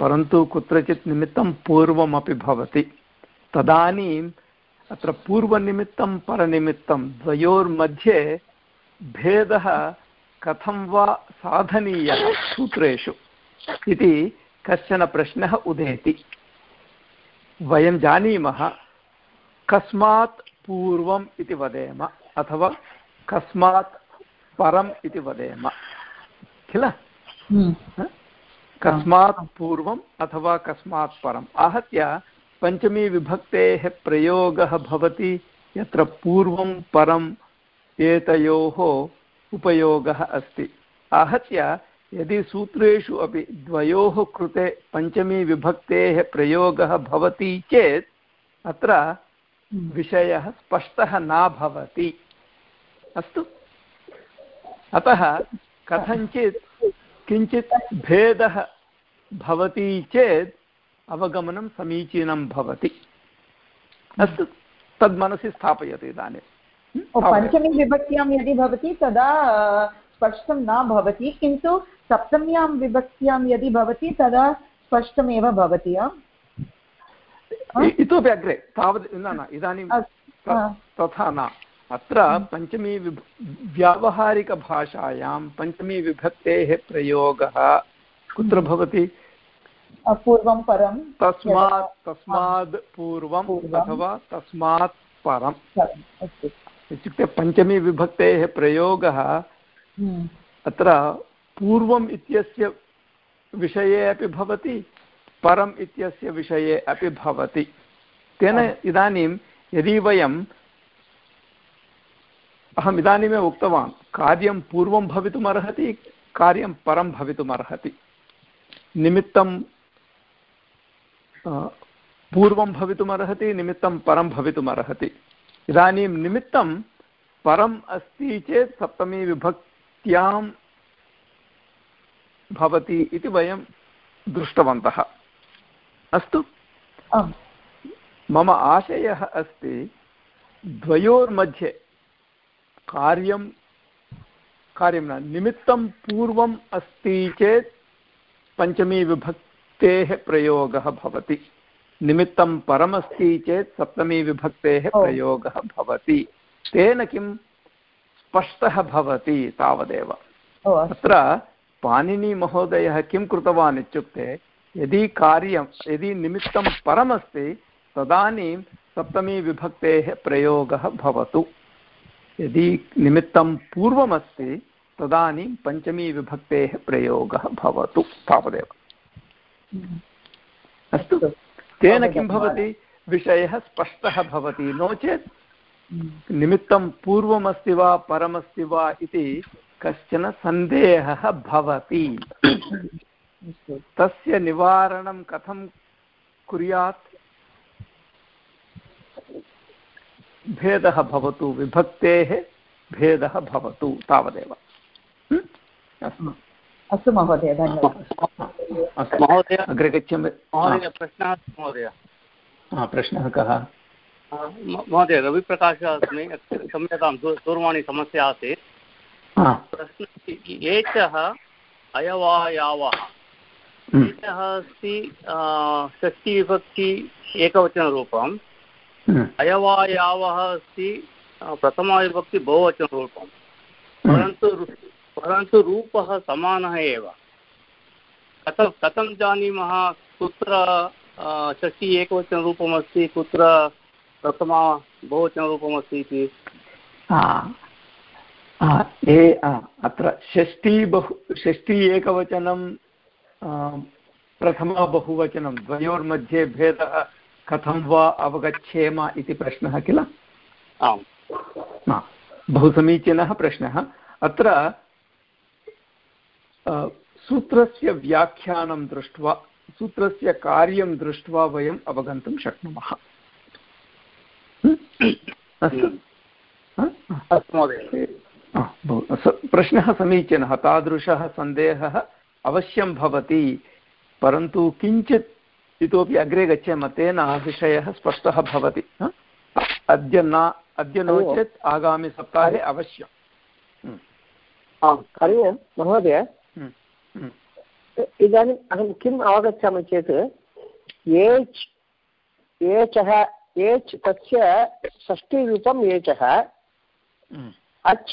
परन्तु कुत्रचित् निमित्तं पूर्वमपि भवति। तदानीम् अत्र पूर्वनिमित्तं, परनिमित्तं द्वयोर्मध्ये भेदः कथं वा साधनीयः सूत्रेषु इति कश्चन प्रश्नः उदेति। वयं जानीमः, कस्मात् पूर्वम् इति वदेम। अथवा कस्मात् परम् इति वदेम। किल? कस्मात् पूर्वम् अथवा कस्मात् परम्। आहत्य पञ्चमीविभक्तेः प्रयोगः भवति यत्र पूर्वं परम् एतयोः उपयोगः अस्ति। आहत्य यदि सूत्रेषु अपि द्वयोः कृते पञ्चमीविभक्तेः प्रयोगः भवति चेत् अत्र विषयः स्पष्टः न भवति। अस्तु। अतः कथञ्चित् किञ्चित् भेदः भवति चेत् अवगमनं समीचीनं भवति। अस्तु तद् मनसि स्थापयतु इदानीं। पञ्चमी विभक्त्यां यदि भवति तदा स्पष्टं न भवति किन्तु सप्तम्यां विभक्त्यां यदि भवति तदा स्पष्टमेव भवति इतोपि अग्रे तावत् न न इदानीं तथा न। अत्र पञ्चमी विभ व्यावहारिकभाषायां पञ्चमी विभक्तेः प्रयोगः कुत्र भवति? पूर्वं परं तस्मात् तस्मात् पूर्वम् अथवा तस्मात् परम्। इत्युक्ते पञ्चमी विभक्तेः प्रयोगः अत्र पूर्वम् इत्यस्य विषये अपि भवति परम् इत्यस्य विषये अपि भवति। तेन इदानीं यदि वयं अहम् इदानीमेव उक्तवान् कार्यं पूर्वं भवितुमर्हति कार्यं परं भवितुमर्हति। निमित्तं पूर्वं भवितुमर्हति निमित्तं परं भवितुमर्हति। इदानीं निमित्तं परम् अस्ति चेत् सप्तमी विभक्त्यां भवति इति वयं दृष्टवन्तः। अस्तु। मम आशयः अस्ति द्वयोर्मध्ये कार्यं कार्यं न निमित्तं पूर्वम् अस्ति चेत् पञ्चमी विभक्तेः प्रयोगः भवति। निमित्तं परमस्ति चेत् सप्तमी विभक्तेः प्रयोगः भवति। तेन किं? स्पष्टः भवति तावदेव। अत्र पाणिनिमहोदयः किं कृतवान् इत्युक्ते यदि कार्यं यदि निमित्तं परमस्ति तदानीं सप्तमी विभक्तेः प्रयोगः भवतु। यदि निमित्तं पूर्वमस्ति तदानीं पञ्चमी विभक्तेः प्रयोगः भवतु तावदेव। अस्तु? तेन किं भवति? विषयः स्पष्टः भवति नो चेत् निमित्तं पूर्वमस्ति वा परमस्ति वा इति कश्चन सन्देहः भवति। तस्य निवारणं कथं कुर्यात्? भेदः भवतु विभक्तेः भेदः भवतु तावदेव। अस्तु। महोदय धन्यवादः। महोदय अग्रे गच्छामि। महोदय प्रश्नः महोदय। प्रश्नः कः? महोदय रविप्रकाशः अस्मि क्षम्यतां दूरवाणी समस्या आसीत्। प्रश्नः एचः अयवायावः। एचः अस्ति षष्टिविभक्ति एकवचनरूपम्। अयवायावः अस्ति प्रथमाविभक्ति बहुवचनरूपं परन्तु परन्तु रूपः समानः एव। कथं कथं जानीमः? कुत्र षष्टि एकवचनरूपमस्ति कुत्र प्रथमा बहुवचनरूपमस्ति इति? ए अत्र षष्टि बहु षष्टि एकवचनं प्रथमा बहुवचनं द्वयोर्मध्ये भेदः कथं वा अवगच्छेम इति प्रश्नः किल? आम्। बहु समीचीनः प्रश्नः। अत्र सूत्रस्य व्याख्यानं दृष्ट्वा सूत्रस्य कार्यं दृष्ट्वा वयम् अवगन्तुं शक्नुमः। अस्तु। प्रश्नः समीचीनः तादृशः सन्देहः अवश्यं भवति परन्तु किञ्चित् इतोपि अग्रे गच्छामः तेन विषयः स्पष्टः भवति अद्य न अद्य नो चेत् आगामिसप्ताहे अवश्यम्। हरि ओम् महोदय। इदानीम् अहं किम् अवगच्छामि चेत् एच् एचः एच् तस्य षष्टिरूपम् एचः अच्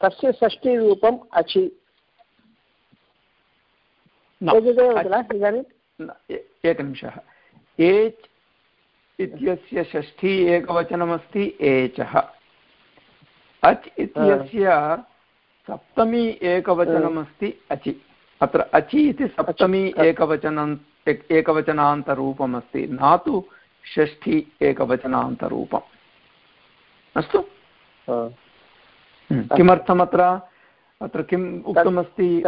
तस्य षष्टिरूपम् अचि। एतदेव किल इदानीं एकनिमिषः। एच् इत्यस्य षष्ठी एकवचनमस्ति एचः। अच् इत्यस्य सप्तमी एकवचनमस्ति अचि। अत्र अचि इति सप्तमी एकवचनं एकवचनान्तरूपमस्ति। न तु षष्ठी एकवचनान्तरूपम्। अस्तु? किमर्थम् अत्र अत्र किम् उक्तमस्ति?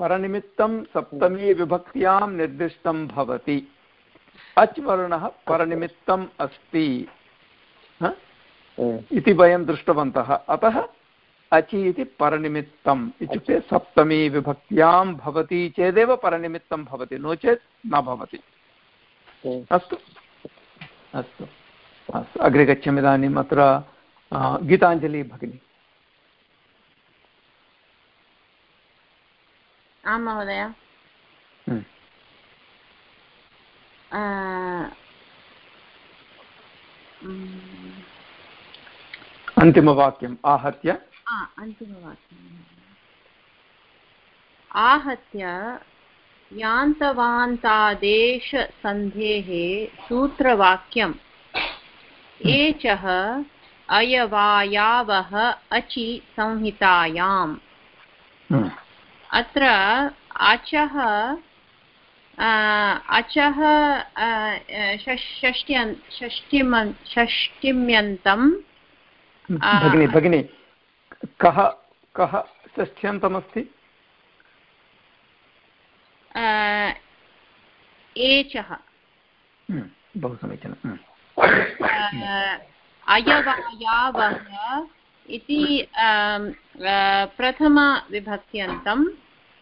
परनिमित्तं सप्तमी विभक्त्यां निर्दिष्टं भवति। अच् वर्णः परनिमित्तम् अस्ति। इति वयं दृष्टवन्तः। अतः अचि इति परनिमित्तम्। इत्युक्ते सप्तमी विभक्त्यां भवति चेदेव परनिमित्तं भवति नो चेत् न भवति। अस्तु। अस्तु। अस्तु। अग्रे गच्छामि इदानीम् अत्र गीताञ्जलि भगिनी। आं महोदय। अन्तिमवाक्यम् आहत्य अन्तिमवाक्यम् आहत्य यान्तवान्तादेशसन्धेः सूत्रवाक्यम् एचः अयवायावः अचि संहितायाम्। अत्र अचः अचः षष्ट्यन् षष्टिमन् षष्टिम्यन्तं भगिनि भगिनि कः कः षष्ठ्यन्तमस्ति? एचः। हम्म, बहु समीचीनं अयवायावः इति प्रथमविभक्त्यन्तम्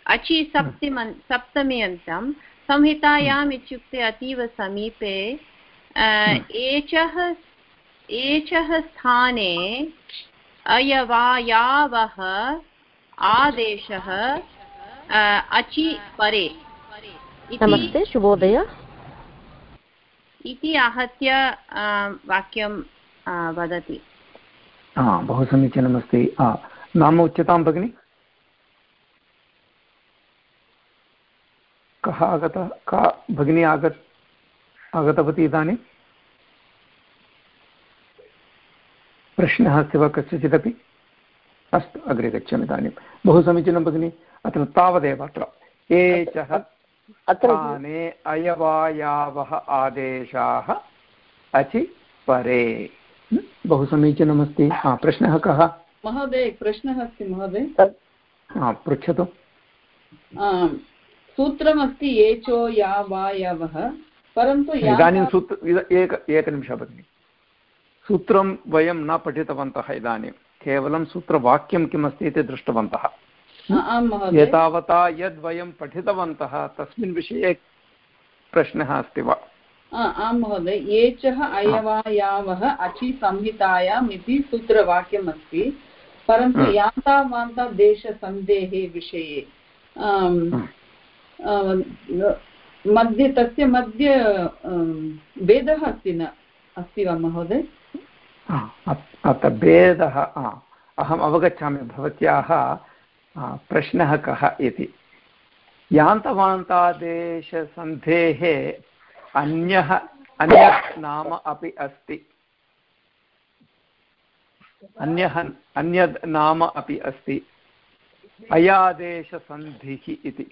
अचि सप्तिम सप्तिमन् सप्तम्यन्तं संहितायाम् इत्युक्ते अतीव समीपे एचः एचः स्थाने अयवायावः आदेशः अचि परे। नमस्ते शुभोदय। इति आहत्य वाक्यं वदति। बहु समीचीनमस्ति। नाम उच्यतां भगिनि? कः आगतः का भगिनी आगत् आगतवती इदानीं? प्रश्नः अस्ति वा कस्यचिदपि? अस्तु अग्रे गच्छामि इदानीं। बहु समीचीनं भगिनि अत्र तावदेव अत्र। एचः स्थाने अयवायावः आदेशाः अचि परे। बहु समीचीनमस्ति हा प्रश्नः कः? महोदय प्रश्नः अस्ति महोदय। हा पृच्छतु। सूत्रमस्ति एचो या वा यवः परन्तु इदानीं सूत्र एक एकनिमिषः भगिनि। सूत्रं वयं न पठितवन्तः इदानीं। केवलं सूत्रवाक्यं किमस्ति इति दृष्टवन्तः। एतावता यद् वयं पठितवन्तः तस्मिन् विषये प्रश्नः अस्ति वा? आं महोदय एचः अयवायावः अचि संहितायाम् इति सूत्रवाक्यम् अस्ति परन्तु यान्तावान्तादेशसन्धेः विषये मध्ये तस्य मध्ये भेदः अस्ति न? अस्ति वा महोदय? अत्र भेदः अहम् अवगच्छामि भवत्याः प्रश्नः कः इति। यान्तवान्तादेशसन्धेः अन्यः अन्यत् नाम अपि अस्ति। अन्यः, अन्यद् नाम अपि अस्ति। अयादेशसन्धिः इति।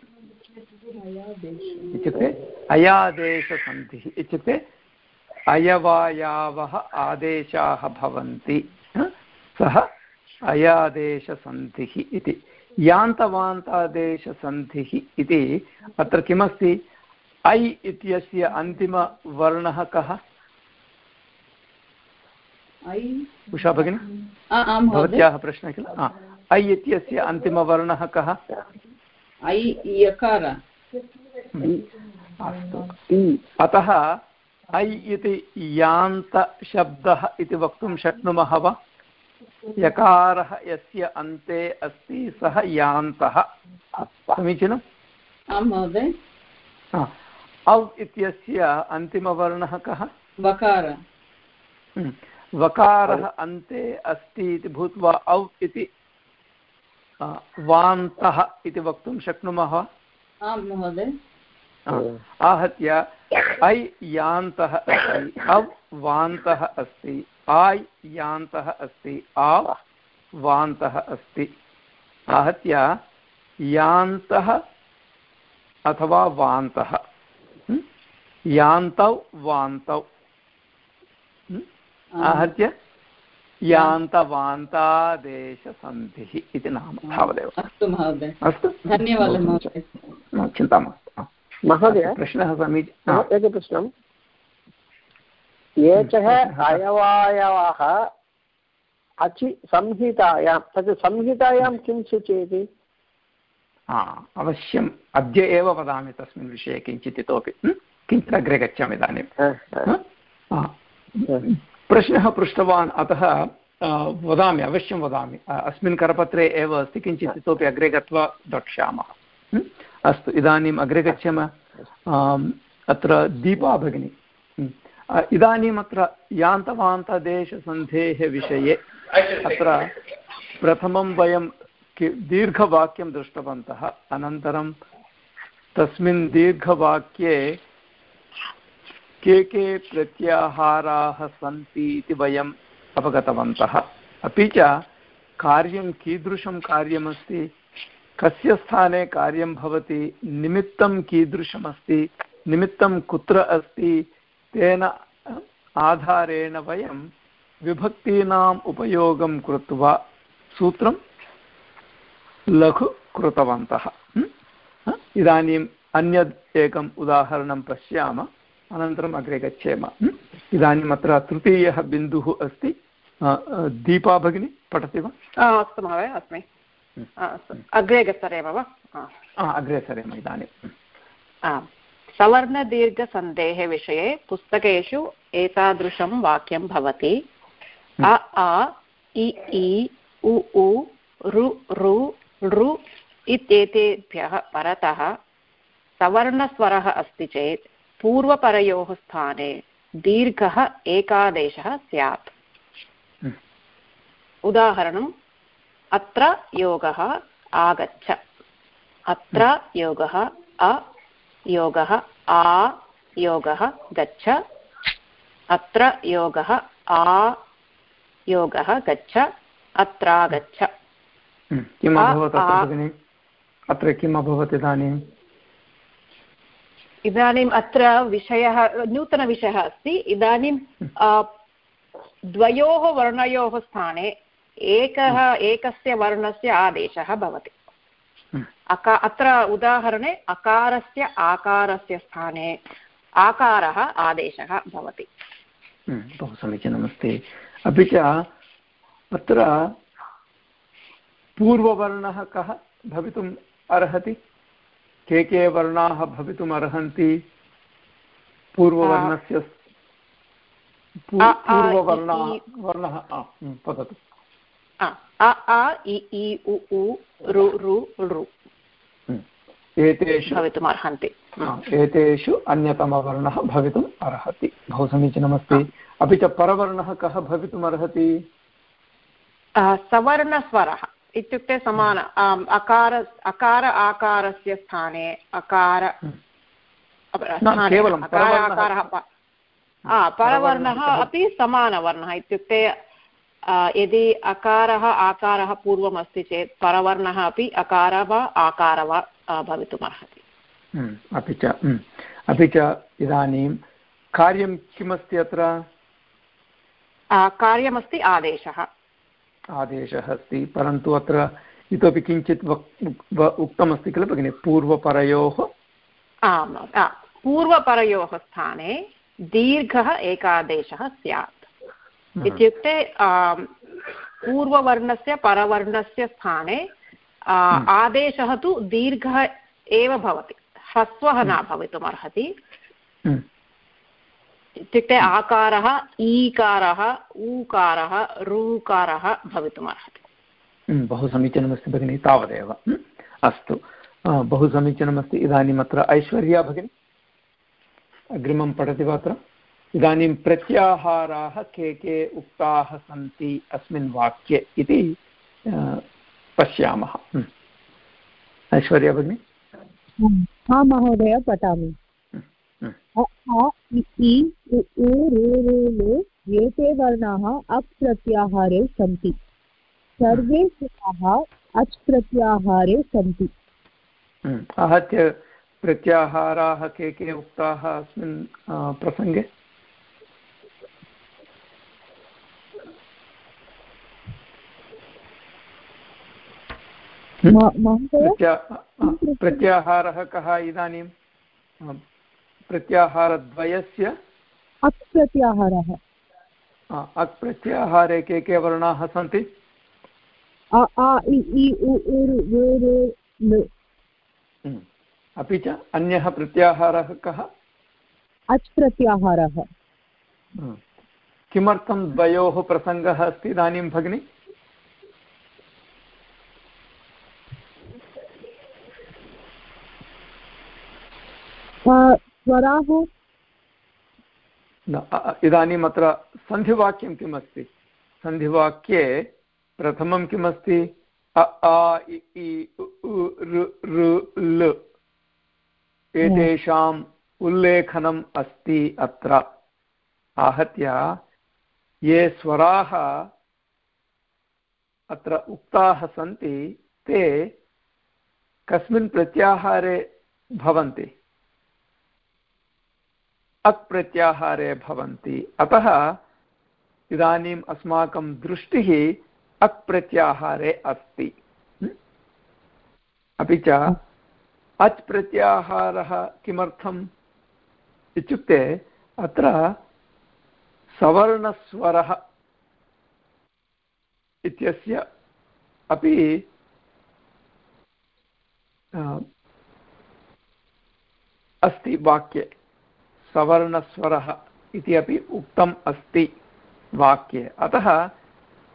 इत्युक्ते अयादेशसन्धिः इत्युक्ते अयवायावः आदेशाः भवन्ति सः अयादेशसन्धिः इति। यान्तवान्तादेशसन्धिः इति अत्र किमस्ति? ऐ इत्यस्य अन्तिमवर्णः कः? उषा भगिनि? भवत्याः प्रश्नः किल? ऐ इत्यस्य अन्तिमवर्णः कः? ऐ यकार। अस्तु। अतः ऐ इति यान्तशब्दः इति वक्तुं शक्नुमः वा? यकारः यस्य अन्ते अस्ति सः यान्तः। समीचीनम् आं महोदय। औ इत्यस्य अन्तिमवर्णः कः? वकार। वकारः अन्ते अस्ति इति भूत्वा औ इति वान्तः इति वक्तुं शक्नुमः? आं महोदय। आहत्य ऐ यान्तः अस्ति अव् वान्तः अस्ति आय् यान्तः अस्ति आव् वान्तः अस्ति। आहत्य यान्तः अथवा वान्तः। यान्तौ वान्तौ। आहत्य? यान्तवान्तादेशसन्धिः इति नाम तावदेव। अस्तु महोदय। अस्तु। धन्यवादः महोदय। चिन्ता मास्तु। महोदय प्रश्नः समीचीनः एकप्रश्नं एचः अयवायवः अचि संहितायां तत् संहितायां किं सूचयति? हा अवश्यम्। अद्य एव वदामि तस्मिन् विषये किञ्चित् इतोपि। किञ्चित् अग्रे गच्छामि इदानीं। प्रश्नः पृष्टवान् अतः वदामि अवश्यं वदामि। अस्मिन् करपत्रे एव अस्ति किञ्चित् इतोपि अग्रे गत्वा द्रक्ष्यामः। अस्तु इदानीम् अग्रे गच्छामः। अत्र दीपा भगिनी। इदानीम् अत्र यान्तवान्तदेशसन्धेः विषये अत्र प्रथमं वयं दीर्घवाक्यं दृष्टवन्तः। अनन्तरं तस्मिन् दीर्घवाक्ये के के प्रत्याहाराः सन्ति इति वयम् अवगतवन्तः। अपि च कार्यं कीदृशं कार्यमस्ति? कस्य स्थाने कार्यं भवति? निमित्तं कीदृशमस्ति? निमित्तं कुत्र अस्ति? तेन आधारेण वयं विभक्तीनाम् उपयोगं कृत्वा सूत्रं लघु कृतवन्तः। इदानीम् अन्यत् एकम् उदाहरणं पश्यामः। अनन्तरम् अग्रे गच्छेम। इदानीम् अत्र तृतीयः बिन्दुः अस्ति। दीपा भगिनी पठति वा? अस्तु महोदय अस्मि। अग्रे सरेम वा? अग्रे सरेम इदानीम्। सवर्णदीर्घसन्धेः पुस्तकेषु एतादृशं वाक्यं भवति। अ आ इ ई उ उ रु रु ऋ इत्येतेभ्यः परतः सवर्णस्वरः अस्ति चेत् पूर्वपरयोः स्थाने दीर्घः एकादेशः स्यात्। उदाहरणम् अत्र योगः आगच्छ। अत्र योगः अ योगः आ योगः गच्छ। अत्र योगः आ योगः गच्छ। अत्रागच्छ। किम् अभवत् अत्र किम् अभवत् इदानीम् इदानीम् अत्र विषयः नूतनविषयः अस्ति। इदानीं द्वयोः वर्णयोः स्थाने एकः एकस्य वर्णस्य आदेशः भवति। अका अत्र उदाहरणे अकारस्य आकारस्य स्थाने आकारः आदेशः भवति। बहु समीचीनमस्ति अपि च अत्र पूर्ववर्णः कः भवितुम् अर्हति? के के वर्णाः भवितुम् अर्हन्ति पूर्ववर्णस्य पूर्ववर्णः वर्णः वदतु। अ एतेषु एतेषु अन्यतमवर्णः भवितुम् अर्हति बहु समीचीनमस्ति अपि च परवर्णः कः भवितुम् अर्हति सवर्णस्वरः। इत्युक्ते समान अकार अकार आकारस्य स्थाने अकार अकारः परवर्णः। अपि समानवर्णः। इत्युक्ते यदि अकारः आकारः पूर्वम् अस्ति चेत् परवर्णः अपि अकार वा आकार वा भवितुम् अर्हति अपि च अपि च इदानीं कार्यं किमस्ति अत्र? कार्यमस्ति आदेशः। आदेशः अस्ति। परन्तु अत्र इतोपि किञ्चित् उक्तमस्ति किल भगिनि पूर्वपरयोः। आम् पूर्वपरयोः स्थाने दीर्घः एकादेशः स्यात्। इत्युक्ते पूर्ववर्णस्य परवर्णस्य स्थाने आदेशः तु दीर्घः एव भवति। ह्रस्वः न भवितुमर्हति। इत्युक्ते आकारः ईकारः ऊकारः ऋकारः भवितुमर्हति। बहु समीचीनमस्ति भगिनि तावदेव। अस्तु। बहु समीचीनमस्ति। इदानीम् अत्र ऐश्वर्या भगिनी। अग्रिमं पठति वा अत्र? इदानीं प्रत्याहाराः के के उक्ताः सन्ति अस्मिन् वाक्ये इति पश्यामः। ऐश्वर्या भगिनि? हा महोदय पठामि। एते वर्णाः प्रत्याहारे सन्ति सर्वे स्वराः अच् प्रत्याहारे सन्ति आहत्य प्रत्याहाराः के के उक्ताः अस्मिन् प्रसङ्गे प्रत्याहारः कः इदानीं प्रत्याहारद्वयस्य अक् प्रत्याहारः अक् प्रत्याहारे के के वर्णाः सन्ति। अपि च अन्यः प्रत्याहारः कः? अच् प्रत्याहारः हम्म। किमर्थं द्वयोः प्रसङ्गः अस्ति इदानीं भगिनि? स्वराः इदानीम् अत्र सन्धिवाक्यं किम् अस्ति सन्धिवाक्ये प्रथमं किमस्ति? अ, आ, इ ऋ एतेषाम् उल्लेखनम् अस्ति अत्र। आहत्य ये स्वराः अत्र उक्ताः सन्ति, ते कस्मिन् प्रत्याहारे भवन्ति। अक् प्रत्याहारे भवन्ति। अतः इदानीम् अस्माकं दृष्टिः अक् प्रत्याहारे अस्ति अपि च अच् प्रत्याहारः किमर्थम् इत्युक्ते अत्र सवर्णस्वरः इत्यस्य अपि अस्ति वाक्ये। सवर्णस्वरः इति अपि उक्तम् अस्ति वाक्ये। अतः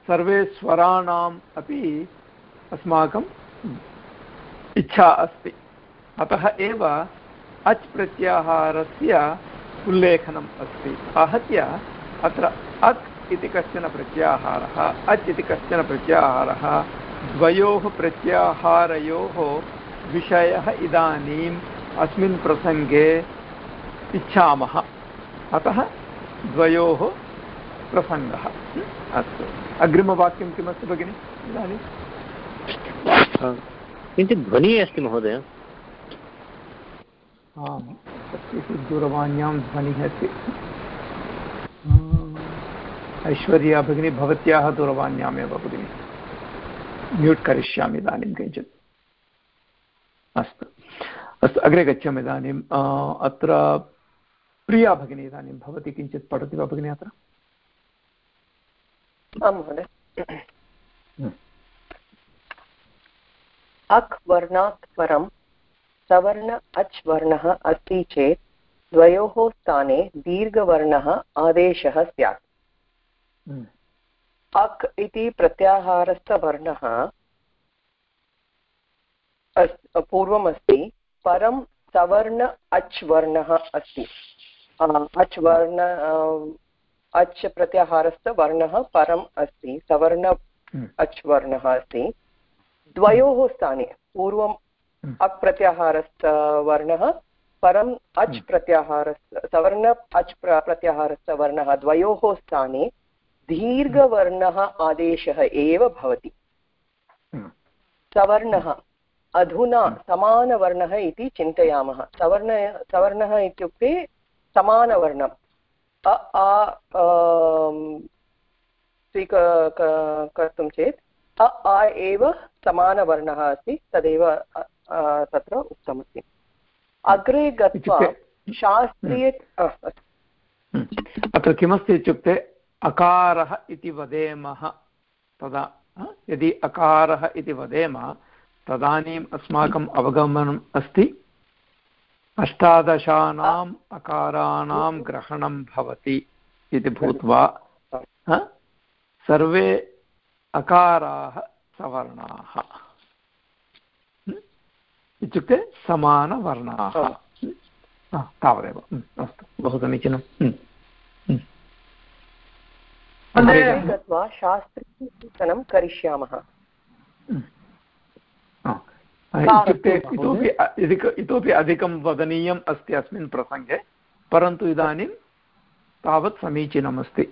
सर्वे स्वराणाम् अपि अस्माकम् इच्छा अस्ति। अतः एव अच् प्रत्याहारस्य उल्लेखनम् अस्ति। आहत्य अत्र अक् इति कश्चन प्रत्याहारः, अच् इति कश्चन प्रत्याहारः, द्वयोः प्रत्याहारयोः विषयः इदानीम् अस्मिन् प्रसङ्गे इच्छामः। अतः द्वयोः प्रसङ्गः। अस्तु। अग्रिमवाक्यं किमस्ति भगिनि? इदानीं। किञ्चित् ध्वनिः अस्ति महोदय? आम् कस्यचित् दूरवाण्यां ध्वनिः अस्ति। ऐश्वर्या भगिनी भवत्याः दूरवाण्यामेव भगिनि। म्यूट् करिष्यामि इदानीं किञ्चित्। अस्तु। अस्तु अग्रे गच्छामि इदानीम् अत्र प्रिया भगिनी इदानीं भवती किञ्चित् पठति वा भगिनि अत्र? आं महोदय। अक् वर्णात् परं सवर्ण अच् वर्णः अस्ति चेत् द्वयोः स्थाने दीर्घवर्णः आदेशः स्यात्। अक् इति प्रत्याहारस्थवर्णः पूर्वमस्ति परं सवर्ण अच् वर्णः अस्ति। अच् वर्ण अच् प्रत्याहारस्थवर्णः परम् अस्ति सवर्ण अच् वर्णः अस्ति। द्वयोः स्थाने पूर्वम् अक् प्रत्याहारस्थवर्णः परम् अच् प्रत्याहारस्थ सवर्ण अच् प्रत्याहारस्थवर्णः द्वयोः स्थाने दीर्घवर्णः आदेशः एव भवति। सवर्णः अधुना समानवर्णः इति चिन्तयामः। सवर्ण सवर्णः इत्युक्ते समानवर्णम्। अ आ स्वीक कर्तुं चेत् अ आ एव समानवर्णः अस्ति तदेव तत्र उक्तमस्ति। अग्रे गत्वा शास्त्रीय अत्र किमस्ति इत्युक्ते अकारः इति वदेमः। तदा यदि अकारः इति वदेम तदानीम् अस्माकम् अवगमनम् अस्ति। अष्टादशानाम् अकाराणां ग्रहणं भवति इति भूत्वा सर्वे अकाराः सवर्णाः। इत्युक्ते समानवर्णाः। तावदेव। अस्तु बहु समीचीनं। गत्वा शास्त्रीयचिन्तनं करिष्यामः। इत्युक्ते इतोपि अधिक इतोपि अधिकं वदनीयम् अस्ति अस्मिन् प्रसङ्गे परन्तु इदानीं तावत् समीचीनमस्ति।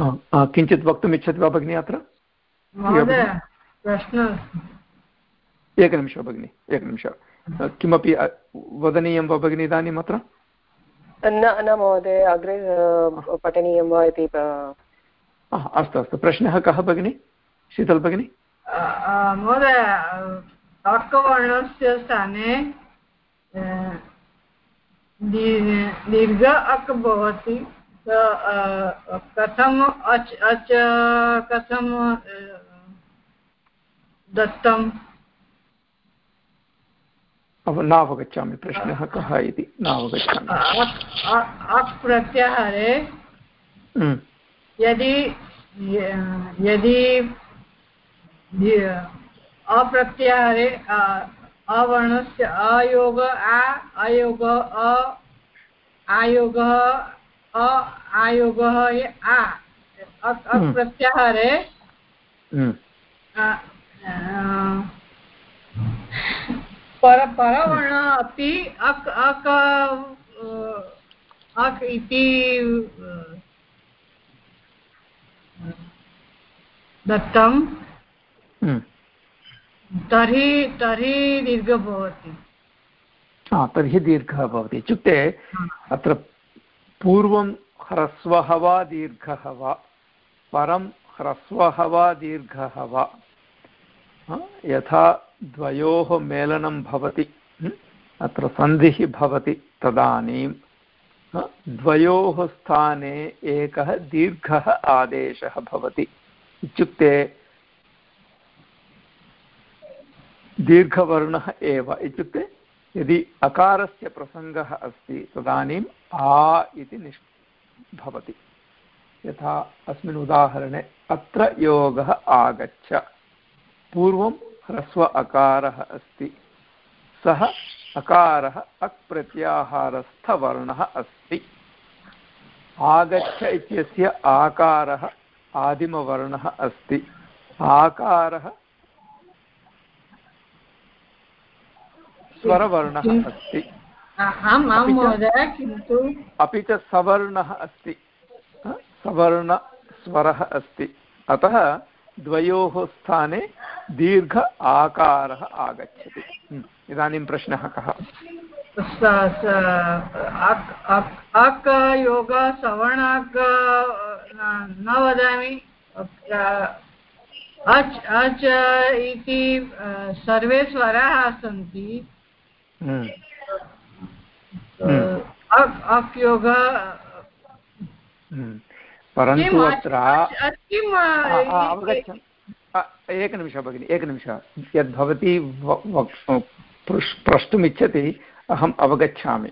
किञ्चित् वक्तुम् इच्छति वा भगिनि अत्र? एकनिमिषः भगिनि एकनिमिषः। किमपि वदनीयं वा भगिनि इदानीम् अत्र? न न महोदय अग्रे पठनीयं वा इति अस्तु अस्तु। प्रश्नः कः भगिनि? शीतल भगिनि? महोदय अक्वर्णस्य स्थाने दीर्घ अक् भवति कथम् अच् अच् कथं दत्तम्। नावगच्छामि प्रश्नः कः इति नावगच्छामि। अक् प्रत्याहारे हम्म, यदि यदि अप्रत्याहारे अ- अवर्णस्य अयोग आ अयोग अ आयोगः अ आयोगः आ अक् अक् हम्म। प्रत्याहारे हम्म, अ, अ, पर परवर्ण अपि अक् अक् अ, अक् इति अ, दत्तं हम्म। तर्हि तर्हि दीर्घ भवति। हा तर्हि दीर्घः भवति। इत्युक्ते अत्र पूर्वं ह्रस्वः वा दीर्घः वा? परं ह्रस्वः वा दीर्घः वा? यथा द्वयोः मेलनं भवति अत्र सन्धिः भवति तदानीं। द्वयोः स्थाने एकः दीर्घः आदेशः भवति। इत्युक्ते दीर्घवर्णः एव इत्युक्ते यदि अकारस्य प्रसङ्गः अस्ति तदानीम् आ इति निष् भवति। यथा अस्मिन् उदाहरणे, अत्र योगः आगच्छ। पूर्वं ह्रस्व अकारः अस्ति। सः अकारः अक् प्रत्याहारस्थवर्णः अस्ति। आगच्छ इत्यस्य आकारः आदिमवर्णः अस्ति। आकारः स्वरवर्णः अस्ति। अपि च- सवर्णः अस्ति? सवर्णस्वरः अस्ति। अतः द्वयोः स्थाने दीर्घ आकारः आगच्छति। इदानीं प्रश्नः कः? अक् योग सवर्णाक् न- वदामि। अच् अच् इति सर्वे स्वराः सन्ति। अक् योग। परन्तु अत्र आ, एकनिमिषः भगिनि एकनिमिषः यद् भवती व- वक्- पृष् प्रष्टुमिच्छति अहम् अवगच्छामि।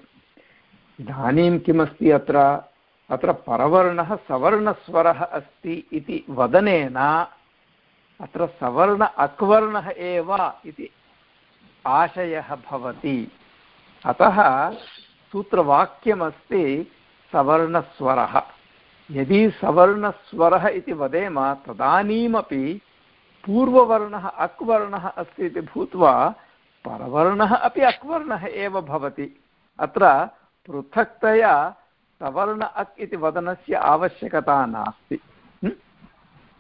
इदानीं किमस्ति अत्र? अत्र परवर्णः सवर्णस्वरः अस्ति इति वदनेन अत्र सवर्ण अक्वर्णः एव इति आशयः भवति। अतः सूत्रवाक्यमस्ति सवर्णस्वरः। यदि सवर्णस्वरः इति वदेम, तदानीमपि पूर्ववर्णः अक्वर्णः अस्ति इति भूत्वा, परवर्णः अपि अक्वर्णः एव भवति। अत्र पृथक्तया सवर्ण अक् इति वदनस्य आवश्यकता नास्ति?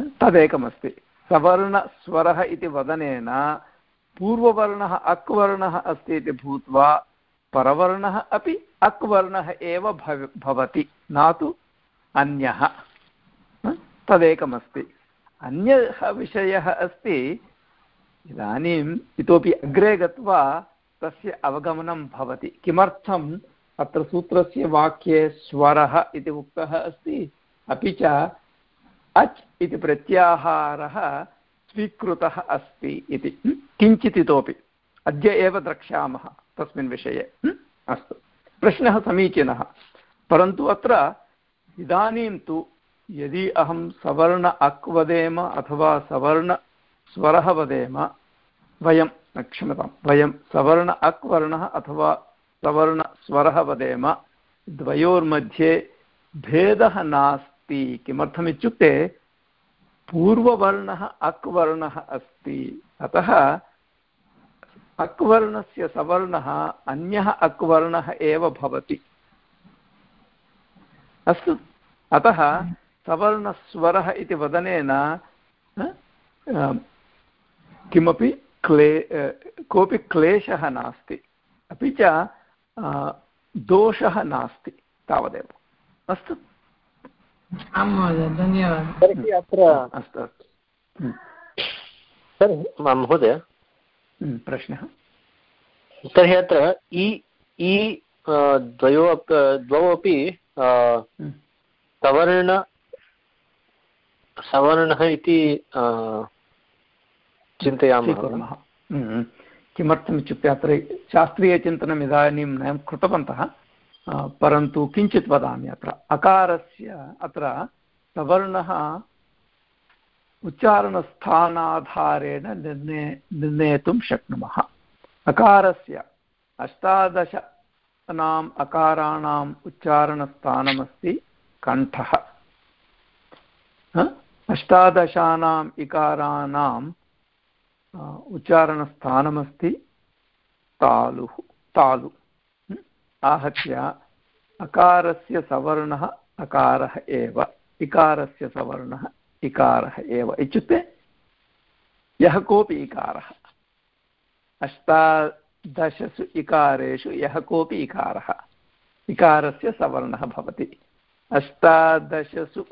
तदेकमस्ति। सवर्णस्वरः इति वदनेन पूर्ववर्णः अक्वर्णः अस्ति इति भूत्वा परवर्णः अपि अक्वर्णः एव भव, भवति, न तु अन्यः? तदेकमस्ति। अन्यः विषयः अस्ति, इदानीम् इतोपि अग्रे गत्वा तस्य अवगमनं भवति। किमर्थम्? अत्र सूत्रस्य वाक्ये स्वरः इति उक्तः अस्ति, अपि च अच् इति प्रत्याहारः स्वीकृतः अस्ति इति? किञ्चित् इतोपि। अद्य एव द्रक्ष्यामः तस्मिन् विषये? अस्तु। प्रश्नः समीचीनः। परन्तु अत्र इदानीं तु यदि अहं सवर्ण अक् वदेम अथवा सवर्णस्वरः वदेम, वयं क्षम्यतां, वयं सवर्ण अक् वर्णः अथवा सवर्णस्वरः वदेम, द्वयोर्मध्ये भेदः नास्ति। किमर्थमित्युक्ते पूर्ववर्णः अक् वर्णः अस्ति। अतः अक् वर्णस्य सवर्णः अन्यः अक् एव भवति। अस्तु। अतः सवर्णस्वरः इति वदनेन किमपि क्ले कोऽपि क्लेशः नास्ति। अपि च दोषः नास्ति तावदेव। अस्तु। आं महोदय धन्यवादः तर्हि अत्र अस्तु अस्तु तर्हि महोदय प्रश्नः तर्हि अत्र इ इ द्वयो द्वौ अपि सवर्ण सवर्णः इति अ, चिन्तयामः वा? स्वीकुर्मः। किमर्थम् इत्युक्ते अत्र शास्त्रीयचिन्तनम् इदानीं वयं कृतवन्तः परन्तु किञ्चित् वदामि अत्र। अकारस्य अत्र सवर्णः उच्चारणस्थानाधारेण निर्णय निर्णेतुं शक्नुमः। अकारस्य अष्टादशनाम् अकाराणाम् उच्चारणस्थानमस्ति कण्ठः। अष्टादशानाम् इकाराणाम् उच्चारणस्थानमस्ति तालुः, तालु? आहत्य। अकारस्य सवर्णः अकारः एव। इकारस्य सवर्णः इकारः एव। इत्युक्ते यः कोऽपि इकारः। अष्टादशसु इकारेषु यः कोऽपि इकारः। इकारस्य सवर्णः भवति। अष्टादशसु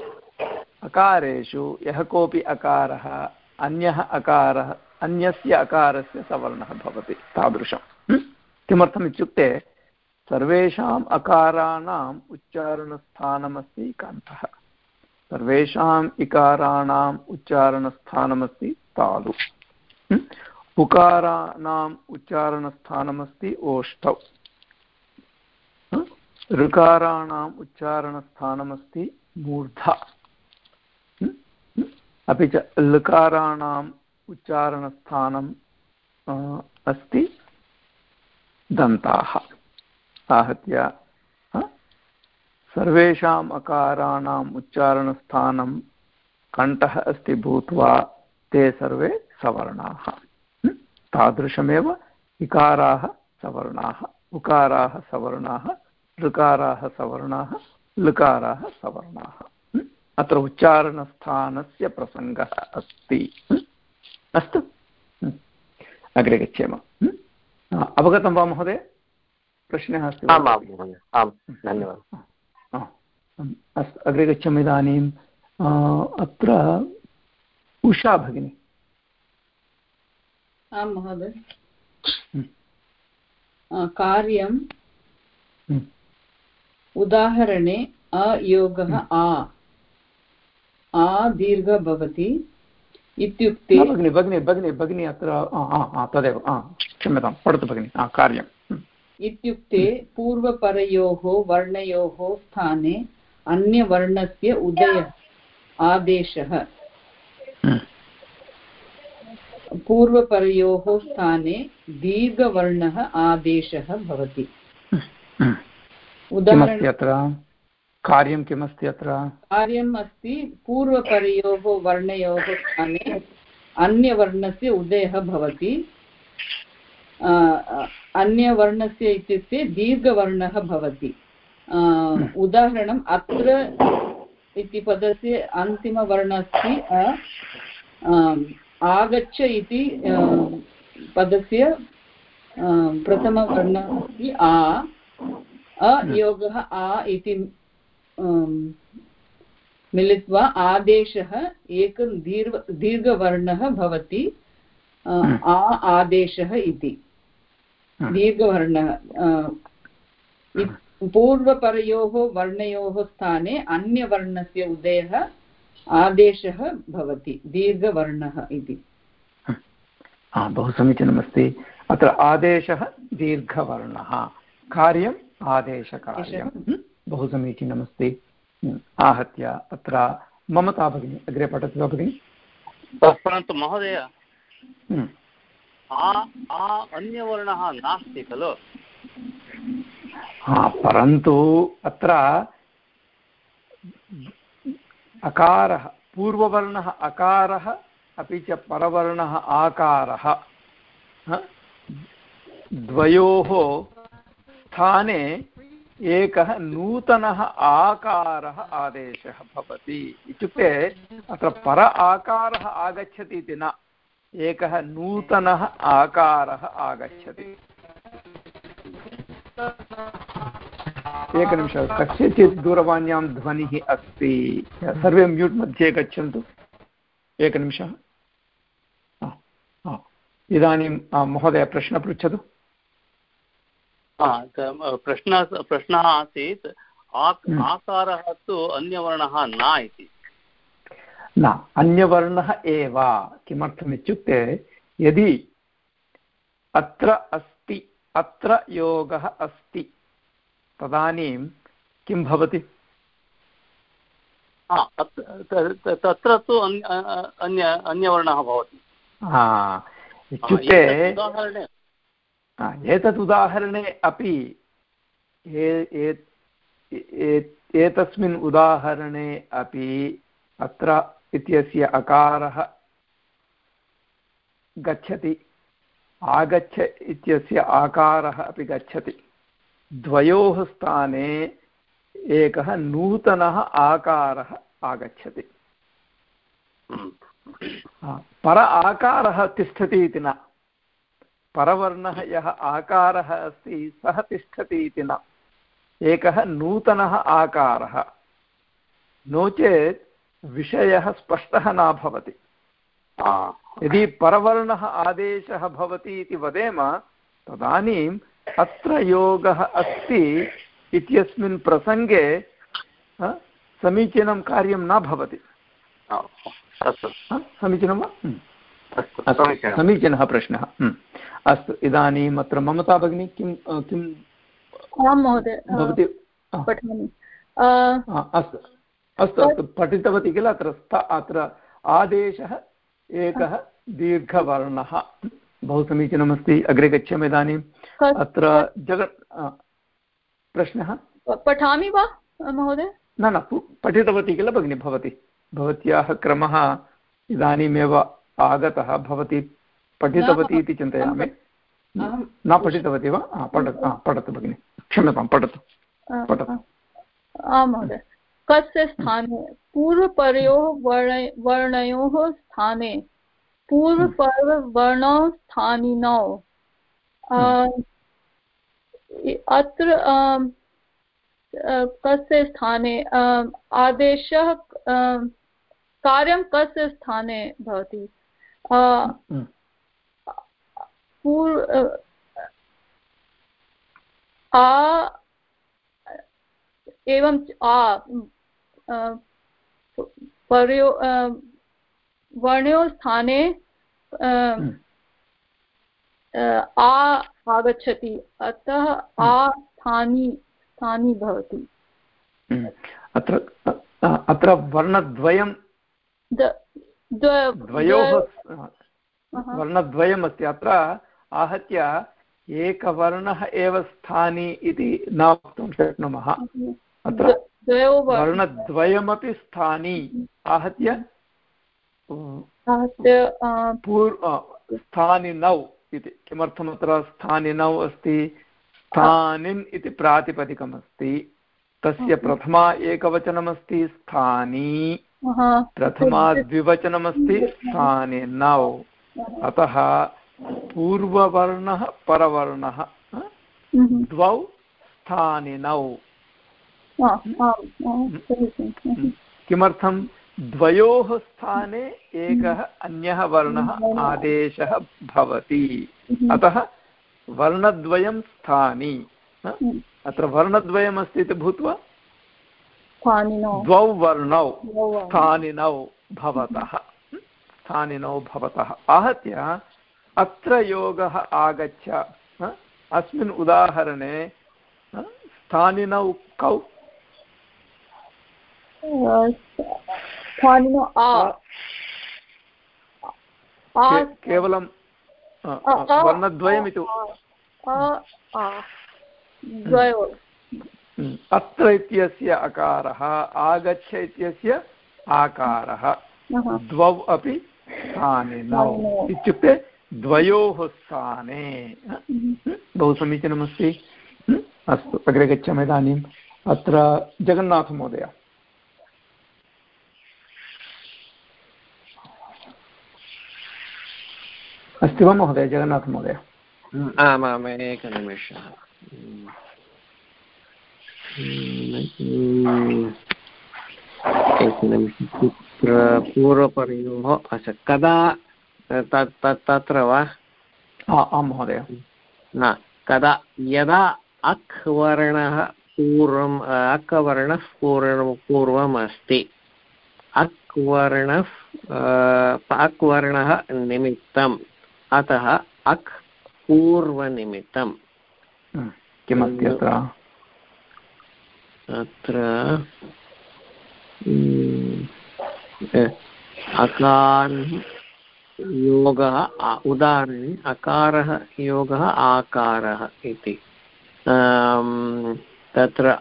अकारेषु यः कोऽपि अकारः, अन्यः अकारः, अन्यस्य अकारस्य सवर्णः भवति तादृशं hm? सर्वेषाम् अकाराणाम् उच्चारणस्थानमस्ति कण्ठः सर्वेषाम् इकाराणाम् उच्चारणस्थानमस्ति तालु? उकाराणाम् उच्चारणस्थानमस्ति ओष्ठौ? ऋकाराणाम् उच्चारणस्थानमस्ति मूर्धा। अपि च लकाराणाम् उच्चारणस्थानम् अस्ति दन्ताः। आहत्य सर्वेषाम् अकाराणाम् उच्चारणस्थानं कण्ठः अस्ति भूत्वा ते सर्वे सवर्णाः? तादृशमेव इकाराः सवर्णाः, उकाराः सवर्णाः ऋकाराः सवर्णाः, लकाराः सवर्णाः? अत्र उच्चारणस्थानस्य प्रसङ्गः अस्ति? अस्तु? अग्रे गच्छेम? अवगतं वा महोदय प्रश्नः अस्ति? आम् महोदय। आं धन्यवादः। अस्तु अग्रे गच्छामि इदानीं आ, अत्र उषा भगिनी। आं महोदय। हम्म। आ, कार्यं हम्म। उदाहरणे अयोगः आ। आ दीर्घ भवति इत्युक्ते भगिनि भगिनि भगिनि भगिनि अत्र आ, आ, आ, तदेव क्षम्यतां पठतु भगिनि आ, कार्यं हम्म, इत्युक्ते पूर्वपरयोः वर्णयोः स्थाने अन्यवर्णस्य उदयः आदेशः। पूर्वपरयोः स्थाने दीर्घवर्णः आदेशः भवति। अत्र? कार्यं किमस्ति अत्र? कार्यम् अस्ति पूर्वपरयोः वर्णयोः स्थाने अन्यवर्णस्य उदयः भवति। अन्यवर्णस्य इत्युक्ते दीर्घवर्णः भवति। उदाहरणम् अत्र इति पदस्य अन्तिमवर्णः अस्ति आगच्छ इति पदस्य प्रथमवर्णः अस्ति आ अयोगः आ इति मिलित्वा आदेशः एकं दीर्घ दीर्घवर्णः भवति आ आदेशः इति। दीर्घवर्णः अ, पूर्वपरयोः वर्णयोः स्थाने अन्यवर्णस्य उदयः आदेशः भवति दीर्घवर्णः इति। हा। बहु समीचीनमस्ति। अत्र आदेशः दीर्घवर्णः कार्यम् आदेशकार्यं बहु समीचीनमस्ति। हं, आहत्य अत्र ममता भगिनी अग्रे पठति वा भगिनि? परन्तु महोदय हं, आ आ अन्यवर्णः नास्ति खलु हा परन्तु अत्र अकारः पूर्ववर्णः अकारः अपि च परवर्णः आकारः द्वयोः स्थाने एकः नूतनः आकारः आदेशः भवति इत्युक्ते अत्र पर आकारः आगच्छति इति न एकः नूतनः आकारः आगच्छति एकनिमिषः कस्यचित् दूरवाण्यां ध्वनिः अस्ति सर्वे म्यूट् मध्ये गच्छन्तु एकनिमिषः हा, हा। इदानीं आ, महोदय प्रश्नं पृच्छतु प्रश्नः प्रश्नः आसीत् आक् हम्म। आकारः तु अन्यवर्णः न इति न अन्यवर्णः एव किमर्थमित्युक्ते यदि अत्र अस्ति अत्र योगः अस्ति तदानीं किं भवति? तत्र तु अन्य अन्य अन्यवर्णः भवति। हा, इत्युक्ते एतत् उदाहरणे। अपि ए- ए- ए- एतस्मिन् उदाहरणे अपि अत्र इत्यस्य अकारः गच्छति, आगच्छ इत्यस्य आकारः अपि गच्छति। द्वयोः स्थाने एकः नूतनः आकारः आगच्छति। पर आकारः तिष्ठति इति न। परवर्णः यः आकारः अस्ति, सः तिष्ठति इति न। एकः नूतनः आकारः। नो चेत् विषयः स्पष्टः न भवति। यदि परवर्णः आदेशः भवति इति वदेम तदानीम् अत्र योगः अस्ति इत्यस्मिन् प्रसङ्गे समीचीनं कार्यं न भवति। समीचीनं वा। अस्तु, समीचीनं। प्रश्नः। अस्तु इदानीम् अत्र ममता भगिनी किं किं आं महोदय भवती? अ, हा, अस्तु। अस्तु अस्तु पठितवती किल? अत्र स्थ अत्र आदेशः एकः दीर्घवर्णः। बहु समीचीनमस्ति अग्रे गच्छामि इदानीम् अत्र जग प्रश्नः? पठामि वा महोदय? न न पठितवती किल भगिनि? भवती। भवत्याः क्रमः इदानीमेव आगतः। भवती पठितवती इति चिन्तयामि। न पठितवती वा? पठतु पठतु भगिनि। क्षम्यतां पठतु। पठतु। आं महोदय। कस्य स्थाने? पूर्वपरयोः वर्ण वर्णयोः स्थाने। पूर्वपर्ववर्णौ स्थानिनौ इ- अत्र कस्य स्थाने? आदेशः कार्यं कस्य स्थाने भवति? हम्म। पूर्व आ एवं आ पर्यो वर्णयो स्थाने अ, आ आगच्छति अतः आ स्थानी स्थानी भवति। हम्म। अत्र अत्र वर्णद्वयं द्वयोः। वर्णद्वयमस्ति। अत्र आहत्य एकवर्णः एव स्थानी इति न वक्तुं शक्नुमः। अत्र वर्णद्वयमपि स्थानी। आहत्य? आहत्य, पूर् अ, स्थानिनौ इति। किमर्थम् अत्र स्थानिनौ अस्ति? स्थानिन् इति प्रातिपदिकमस्ति तस्य प्रथमा एकवचनमस्ति स्थानी। प्रथमा द्विवचनमस्ति स्थानिनौ अतः पूर्ववर्णः परवर्णः mhm. द्वौ स्थानिनौ आ, आम्, आम्, समीचीनं। किमर्थं द्वयोः स्थाने एकः अन्यः वर्णः आदेशः भवति. अतः वर्णद्वयं स्थानि अत्र वर्णद्वयमस्ति इति भूत्वा द्वौ वर्णौ स्थानिनौ भवतः. स्थानिनौ भवतः. आहत्य अत्र योगः आगच्छ अस्मिन् उदाहरणे स्थानिनौ कौ स्थानिनो आ केवलं वर्णद्वयमिति आ, आ द्वयो अत्र इत्यस्य अकारः आगच्छ इत्यस्य आकारः द्वौ अपि स्थानिनौ। इत्युक्ते द्वयोः स्थाने बहु समीचीनमस्ति अस्तु अग्रे गच्छामः इदानीम् अत्र जगन्नाथमहोदय अस्ति वा महोदय? जगन्नाथमहोदय आमाम् एकनिमेषः। एकनिमिषं कुत्र पूर्वपरयोः अच्छा कदा तत् तत् तत्र वा? आं महोदय। न कदा यदा अक् वर्णः पूर्वम् अक् वर्णः पूर्व पूर्वम् अस्ति। अक् वर्णः अक् वर्णः निमित्तम्। अतः अक् पूर्वनिमित्तम् किमस्ति अत्र? अत्र अकार योगः उदाहरणे अकारः योगः आकारः इति। तत्र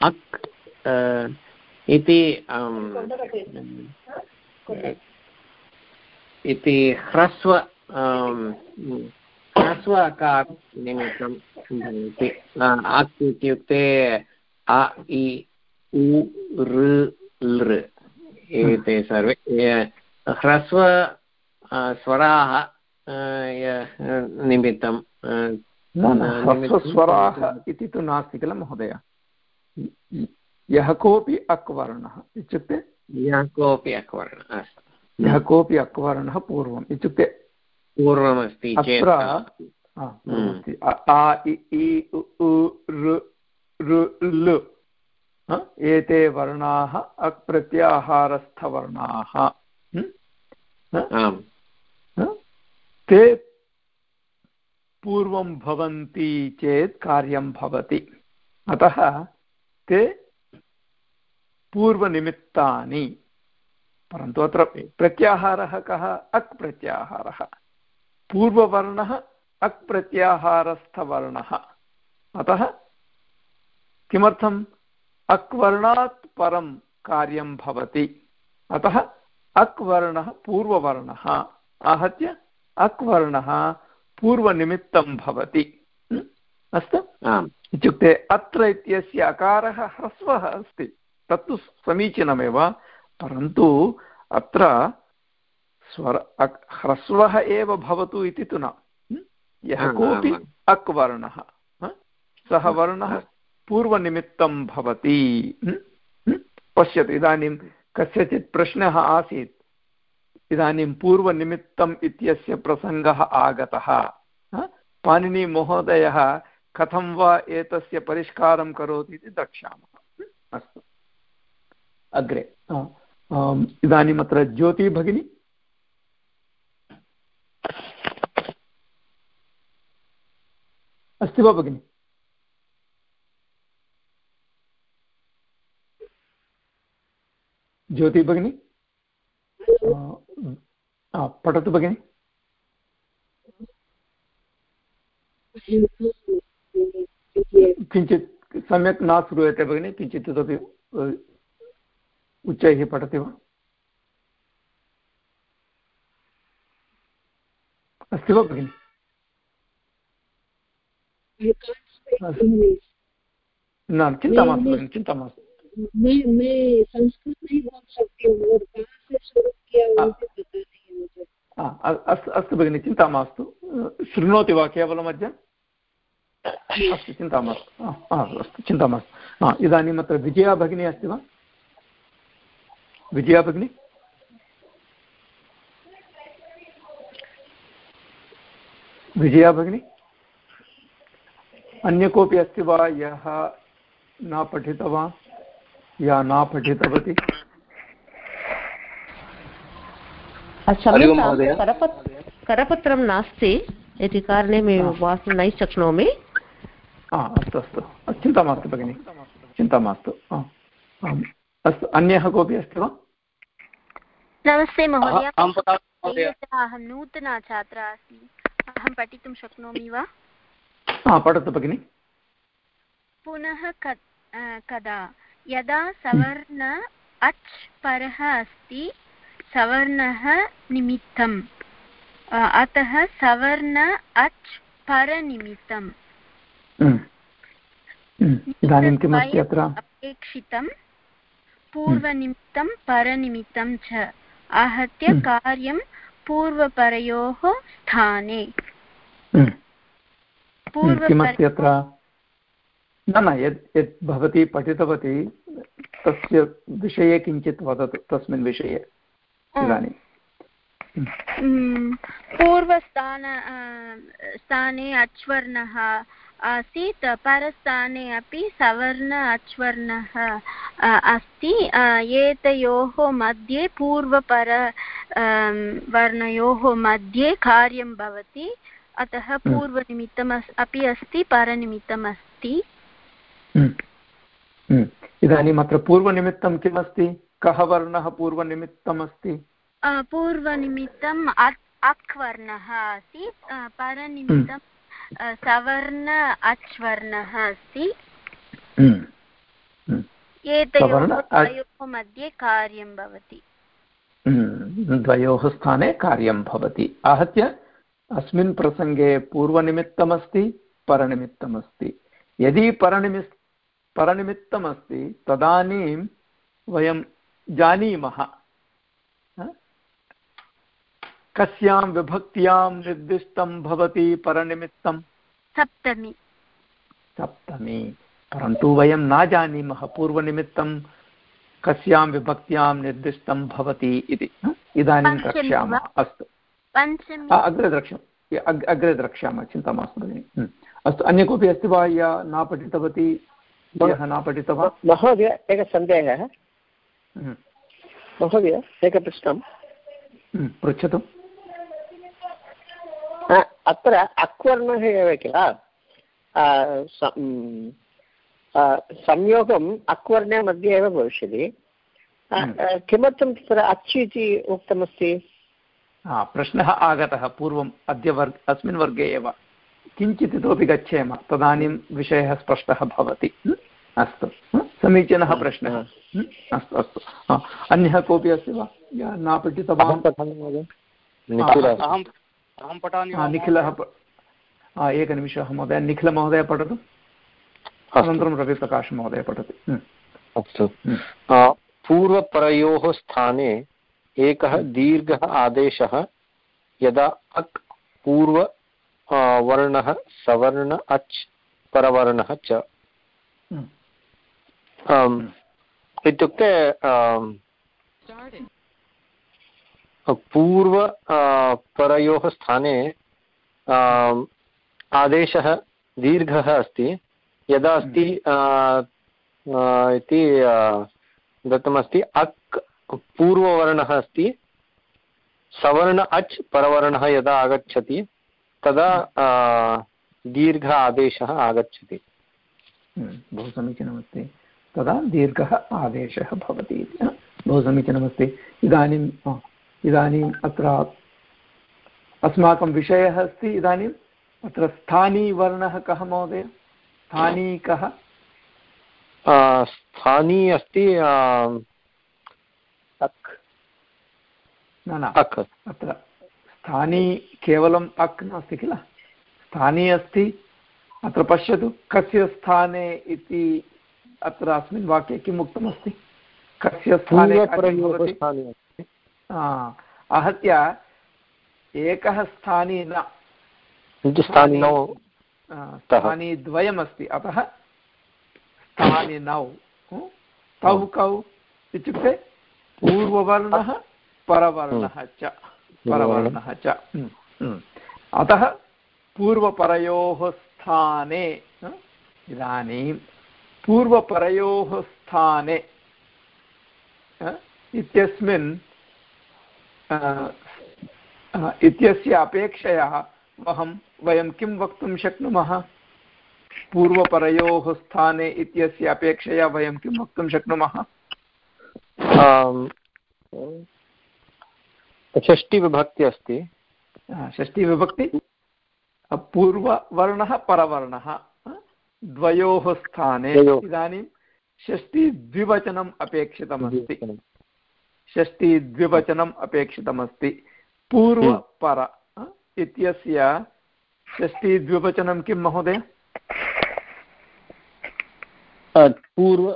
अक् इति इति ह्रस्व ह्रस्व अकारनिमित्तं भवति। अक् इत्युक्ते अ इ उ लृ एते सर्वे। ह्रस्व स्वराः निमित्तं ह्रस्वस्वराः इति तु नास्ति किल महोदय? यः कोऽपि अक्वर्णः इत्युक्ते यः कोऽपि अक्वर्णः अस्तु। यः कोऽपि अक्वर्णः पूर्वम् इत्युक्ते पूर्वमस्ति अत्र आ इ एते वर्णाः अप्रत्याहारस्थवर्णाः। ते पूर्वं भवन्ति चेत् कार्यं भवति। अतः ते पूर्वनिमित्तानि। परन्तु अत्र प्रत्याहारः कः? अक् प्रत्याहारः पूर्ववर्णः अक् प्रत्याहारस्थवर्णः अतः किमर्थम्? अक् वर्णात् परं कार्यं भवति। अतः अक् वर्णः पूर्ववर्णः। आहत्य अक् वर्णः पूर्वनिमित्तं भवति। अस्तु? इत्युक्ते अत्र इत्यस्य अकारः ह्रस्वः अस्ति। तत्तु समीचीनमेव। परन्तु अत्र स्वर अक् ह्रस्वः एव भवतु इति तु न। यः कोऽपि अक् वर्णः सः वर्णः पूर्वनिमित्तं भवति। पश्यतु इदानीं कस्यचित् प्रश्नः आसीत्। इदानीं पूर्वनिमित्तम् इत्यस्य प्रसङ्गः आगतः। पाणिनिमहोदयः कथं वा एतस्य परिष्कारं करोति इति द्रक्ष्यामः। अस्तु। अग्रे इदानीम् अत्र ज्योतिः अस्ति वा भगिनि? ज्योतिः भगिनी? पठतु भगिनि। किञ्चित् सम्यक् न श्रूयते भगिनि, किञ्चित् इतोपि उच्चैः पठति वा? अस्ति वा भगिनि? न चिन्ता मास्तु भगिनि चिन्ता मास्तु। मैं मैं संस्कृत नहीं बोल सकती हूँ और कहाँ से शुरू किया वो भी पता नहीं मुझे। अस्तु अस्तु भगिनि चिन्ता मास्तु। शृणोति वा केवलम् अद्य अस्तु चिन्ता मास्तु। अस्तु चिन्ता मास्तु। इदानीम् अत्र विजया भगिनी अस्ति वा? विजया भगिनी? विजया भगिनी? अन्य कोऽपि अस्ति वा? यः न पठितवान् या न पठितवती? करपत्रं नास्ति इति कारणे वासं न शक्नोमि अस्तु अस्तु। चिन्ता मास्तु भगिनि। चिन्ता मास्तु। अस्तु अन्यः कोऽपि अस्ति वा? नमस्ते महोदय। अहं नूतना छात्रा अस्मि। अहं पठितुं शक्नोमि वा? पठतु भगिनि पुनः कदा यदा सवर्ण अच् परः अस्ति सवर्णः निमित्तम् अतः सवर्ण अच् परनिमित्तम् इदानीं किमस्ति अत्र अपेक्षितं पूर्वनिमित्तं परनिमित्तं च आहत्य कार्यं पूर्वपरयोः स्थाने किमस्ति अत्र? न न यत् यत् भवती पठितवती तस्य विषये किञ्चित् वदतु तस्मिन् विषये इदानीं। पूर्वस्थान स्थाने अच्वर्णः आसीत् परस्थाने अपि सवर्ण अच्वर्णः अस्ति। एतयोः मध्ये पूर्वपर वर्णयोः मध्ये कार्यं भवति। अतः पूर्वनिमित्तम् अपि अस्ति परनिमित्तम् अस्ति इदानीम् अत्र पूर्वनिमित्तं किमस्ति? कः वर्णः पूर्वनिमित्तम् अस्ति पूर्वनिमित्तम् अक् वर्णः आसीत् परनिमित्तं सवर्ण अच् वर्णः अस्ति एतयोः मध्ये कार्यं भवति। द्वयोः स्थाने कार्यं भवति। आहत्य अस्मिन् प्रसङ्गे पूर्वनिमित्तमस्ति परनिमित्तमस्ति। यदि परनिमि परनिमित्तमस्ति तदानीं वयं जानीमः कस्यां विभक्त्यां निर्दिष्टं भवति परनिमित्तं? सप्तमी। सप्तमी। परन्तु वयं न जानीमः पूर्वनिमित्तं कस्यां विभक्त्यां निर्दिष्टं भवति इति इदानीं द्रक्ष्यामः अस्तु। अग्रे द्रक्ष्यामः अग्रे द्रक्ष्यामः चिन्ता मास्तु भगिनि। अस्तु अन्य कोऽपि अस्ति वा? या न पठितवती? यः न पठितवान् महोदय एकः सन्देहः। महोदय एकः प्रश्नं। पृच्छतु। अत्र अक्वर्णः एव किल? संयोगम् अक्वर्णे मध्ये एव भविष्यति। किमर्थं तत्र अच् इति उक्तमस्ति? प्रश्नः आगतः पूर्वम् अद्य वर्ग अस्मिन् वर्गे एव। किञ्चित् इतोपि गच्छेम तदानीं विषयः स्पष्टः भवति। अस्तु। समीचीनः प्रश्नः। अस्तु अस्तु। अन्यः कोऽपि अस्ति वा? न पठितवान् अहं पठामि निखिलः। एकनिमिषः महोदय। निखिलमहोदय पठतु। अनन्तरं रविप्रकाशमहोदय पठति। अस्तु। पूर्वपरयोः स्थाने एकः दीर्घः आदेशः यदा अक् पूर्व वर्णः सवर्ण अच् परवर्णः च। इत्युक्ते पूर्व परयोः स्थाने आदेशः दीर्घः अस्ति। यदा अस्ति इति दत्तमस्ति अक् पूर्ववर्णः अस्ति। सवर्ण अच् परवर्णः यदा आगच्छति तदा दीर्घ आदेशः आगच्छति। बहु समीचीनमस्ति। तदा दीर्घः आदेशः भवति इति। बहु समीचीनमस्ति। इदानीं इदानीम् अत्र अस्माकं विषयः अस्ति इदानीम्। अत्र स्थानीवर्णः कः महोदय? स्थानी कः स्थानी अस्ति अक्। न न अक्। अत्र स्थानी केवलम् अक् नास्ति किल? स्थानी अस्ति अत्र पश्यतु कस्य स्थाने इति अत्र अस्मिन् वाक्ये किम् उक्तमस्ति? कस्य स्थाने आहत्य एकः स्थानी न। स्थानी द्वयमस्ति अतः स्थानिनौ तौ कौ इत्युक्ते पूर्ववर्णः परवर्णः च परवर्णः च. अतः पूर्वपरयोः स्थाने इदानीं पूर्वपरयोः स्थाने इत्यस्मिन् इत्यस्य अपेक्षया अहं वयं किं वक्तुं शक्नुमः? पूर्वपरयोः स्थाने इत्यस्य अपेक्षया वयं किं वक्तुं शक्नुमः? षष्टिविभक्ति अस्ति षष्टिविभक्ति पूर्ववर्णः परवर्णः द्वयोः स्थाने इदानीं षष्टिद्विवचनम् अपेक्षितमस्ति। षष्टिद्विवचनम् अपेक्षितमस्ति। पूर्वपर इत्यस्य षष्टिद्विवचनं किं महोदय? पूर्व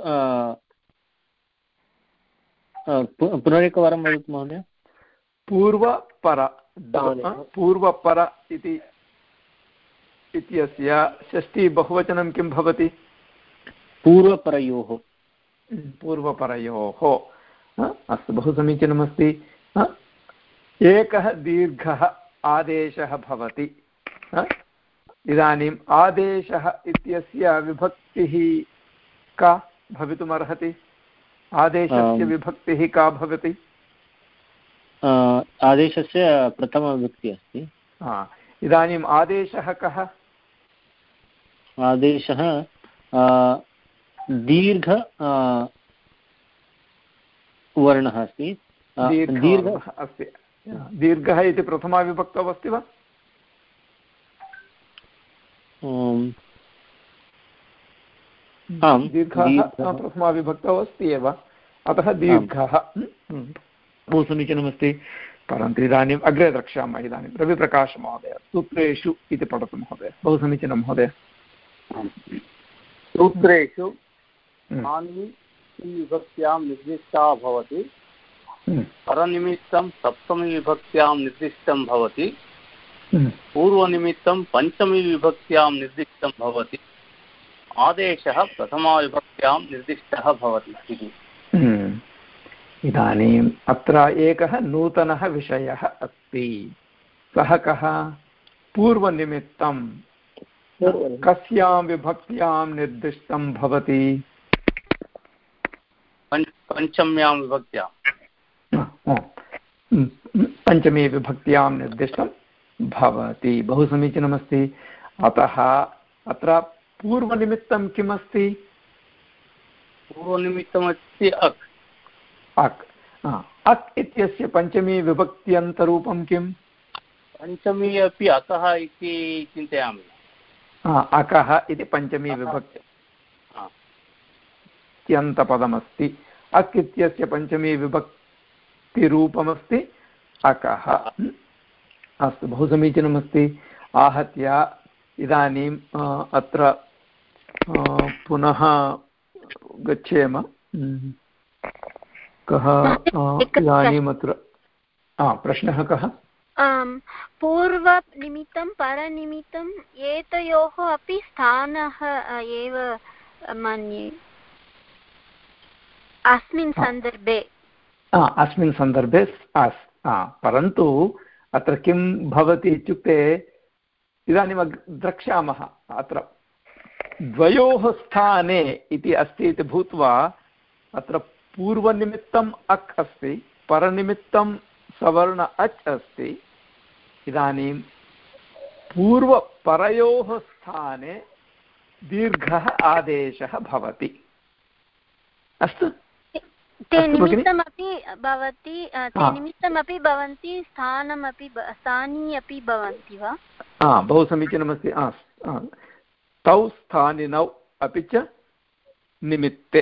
पुनरेकवारं वदतु महोदय। पूर्वपर पूर्वपर इति इत्यस्य षष्टिबहुवचनं किं भवति? पूर्वपरयोः। पूर्वपरयोः। अस्तु बहु समीचीनमस्ति। एकः दीर्घः आदेशः भवति। इदानीम् आदेशः इत्यस्य विभक्तिः का भवितुमर्हति? आदेशस्य विभक्तिः का भवति? आदेशस्य प्रथमविभक्तिः अस्ति। इदानीम् आदेशः कः? आदेशः दीर्घ वर्णः अस्ति। दीर्घ अस्ति। दीर्घः इति प्रथमाविभक्तौ अस्ति वा? आम् दीर्घः प्रथमाविभक्तौ अस्ति एव। अतः दीर्घः। बहु समीचीनमस्ति परन्तु इदानीम् अग्रे द्रक्ष्यामः इदानीं। रविप्रकाशमहोदय सूत्रेषु इति पठतु महोदय। बहु समीचीनं महोदय सूत्रेषु हानि विभक्त्यां निर्दिष्टा भवति। परनिमित्तं सप्तमीविभक्त्यां निर्दिष्टं भवति। पूर्वनिमित्तं पञ्चमीविभक्त्यां निर्दिष्टं भवति। आदेशः प्रथमाविभक्त्यां निर्दिष्टः भवति इति। इदानीम् अत्र एकः नूतनः विषयः अस्ति। सः कः? पूर्वनिमित्तं कस्यां विभक्त्यां निर्दिष्टं भवति? पञ्चम्यां विभक्त्यां। पञ्चमी विभक्त्यां निर्दिष्टं भवति। बहु समीचीनमस्ति अतः अत्र पूर्वनिमित्तं किम् अस्ति पूर्वनिमित्तमस्ति अक्। अक् अक् इत्यस्य पञ्चमी विभक्त्यन्तरूपं किम्? पञ्चमी अपि अकः इति चिन्तयामि। अकः इति पञ्चमी विभक्ति इत्यन्तपदमस्ति अक् इत्यस्य पञ्चमी विभक्तिरूपमस्ति अकः। अस्तु बहु समीचीनमस्ति। आहत्य इदानीम् अत्र पुनः गच्छेम। कः? इदानीम् अत्र प्रश्नः कः? पूर्वनिमित्तं परनिमित्तम् एतयोः अपि स्थानः एव मन्ये। अस्मिन् सन्दर्भे। अस्मिन् सन्दर्भे अस् परन्तु अत्र किं भवति इत्युक्ते इदानीं द्रक्ष्यामः अत्र। द्वयोः स्थाने इति अस्ति इति भूत्वा अत्र पूर्वनिमित्तम् अक् अस्ति परनिमित्तं सवर्ण अच् अस्ति। इदानीं पूर्वपरयोः स्थाने दीर्घः आदेशः भवति। अस्तु। निमित्तमपि भवति निमित्तमपि भवन्ति स्थानमपि स्थानी अपि भवन्ति वा? बहु समीचीनमस्ति। तौ स्थानिनौ अपि च निमित्ते।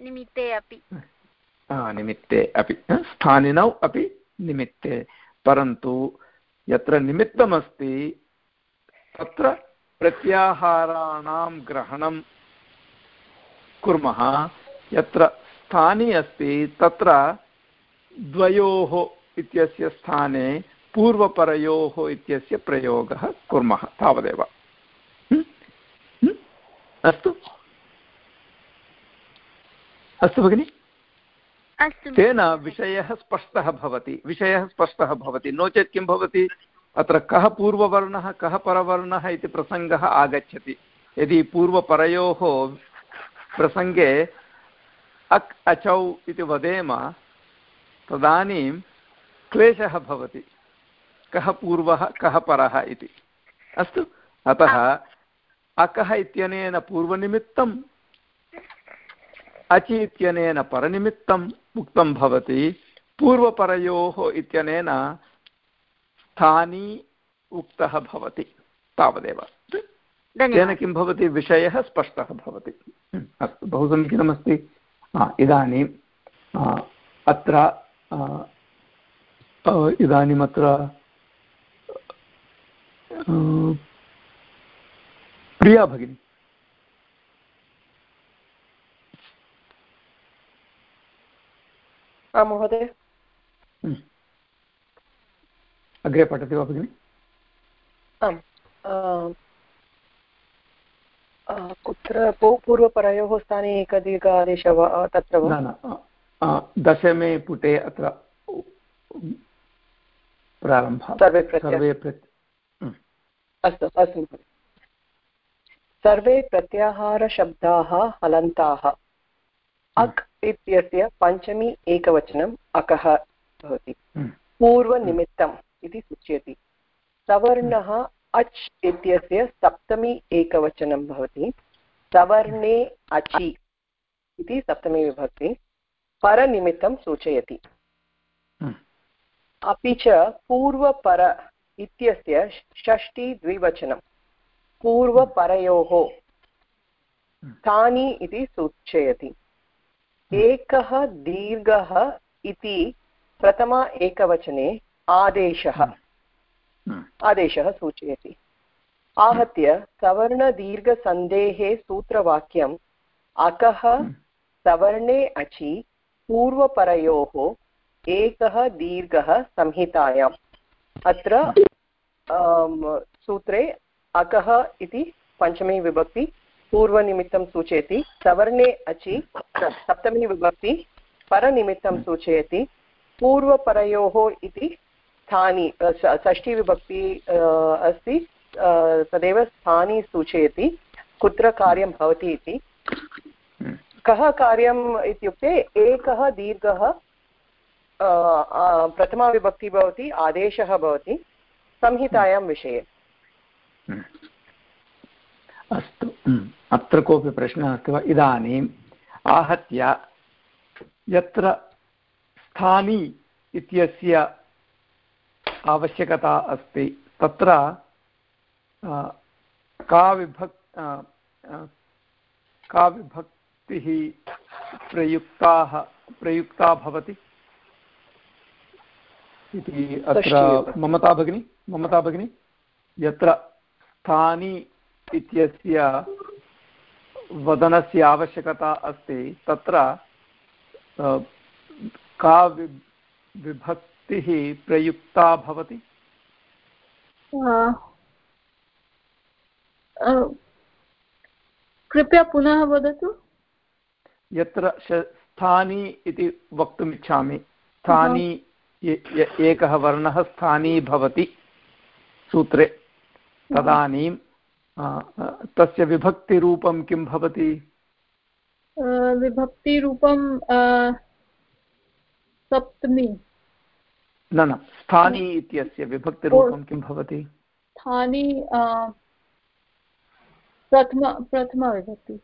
निमित्ते अपि। निमित्ते अपि। स्थानिनौ अपि निमित्ते। परन्तु यत्र निमित्तमस्ति तत्र प्रत्याहाराणां ग्रहणं कुर्मः। यत्र स्थानी अस्ति तत्र द्वयोः इत्यस्य स्थाने पूर्वपरयोः इत्यस्य प्रयोगः कुर्मः। तावदेव। अस्तु। अस्तु भगिनि? तेन विषयः स्पष्टः भवति। विषयः स्पष्टः भवति। नो चेत् किं भवति? अत्र कः पूर्ववर्णः कः परवर्णः इति प्रसङ्गः आगच्छति। यदि पूर्वपरयोः प्रसङ्गे अक् अचौ इति वदेम तदानीं क्लेशः भवति। कः पूर्वः कः परः इति। अस्तु? अतः अकः इत्यनेन पूर्वनिमित्तम् अचि इत्यनेन परनिमित्तम् उक्तं भवति। पूर्वपरयोः इत्यनेन स्थानी उक्तः भवति। तावदेव। तेन किं भवति? विषयः स्पष्टः भवति। अस्तु बहु समीचीनमस्ति। इदानीम् अत्र इदानीम् अत्र प्रिया भगिनी। आं महोदय। अग्रे पठति वा भगिनि? आम् कुत्र पूर्वपरयोः स्थाने एकदीर्घ आदेशः वा तत्र वा? न दशमे पुटे अत्र प्रारम्भः। सर्वे सर्वे अस्तु अस्तु सर्वे प्रत्याहारशब्दाः हलन्ताः। अक् इत्यस्य पञ्चमी एकवचनम् अकः भवति। पूर्वनिमित्तम् इति सूचयति। सवर्णः अच् इत्यस्य सप्तमी एकवचनं भवति। सवर्णे अचि इति सप्तमी विभक्ति। परनिमित्तं सूचयति। अपि च पूर्वपर इत्यस्य षष्टिद्विवचनं पूर्वपरयोः। तानि इति सूचयति। एकः दीर्घः इति प्रथमा एकवचने आदेशः। आदेशः सूचयति। आहत्य सवर्णदीर्घसन्धेः सूत्रवाक्यम् अकः सवर्णे अचि पूर्वपरयोः एकः दीर्घः संहितायाम्। अत्र सूत्रे अकः इति पञ्चमी विभक्ति पूर्वनिमित्तं सूचयति सवर्णे अचि सप्तमी विभक्ति परनिमित्तं सूचयति पूर्वपरयोः इति स्थानि षष्ठीविभक्ति अस्ति तदेव स्थानि सूचयति कुत्र कार्यं भवति इति। कः कार्यम् इत्युक्ते एकः दीर्घः प्रथमाविभक्ति भवति आदेशः भवति संहितायां विषये। अस्तु। अत्र कोऽपि प्रश्नः अस्ति वा? इदानीम् आहत्य यत्र स्थानी इत्यस्य आवश्यकता अस्ति तत्र का विभक् का विभक्तिः प्रयुक्ताः प्रयुक्ता भवति? इति अत्र ममता भगिनी ममता भगिनी यत्र स्थानी इत्यस्य वदनस्य आवश्यकता अस्ति तत्र का विभक्तिः प्रयुक्ता भवति? कृपया पुनः वदतु। यत्र स्थानी इति वक्तुमिच्छामि। स्थानी एकः वर्णः स्थानी भवति सूत्रे। तदानीं तस्य विभक्तिरूपं किं भवति? विभक्तिरूपं सप्तमी। न न स्थानी इत्यस्य विभक्तिरूपं किं भवति? स्थानी प्रथम प्रथमविभक्ति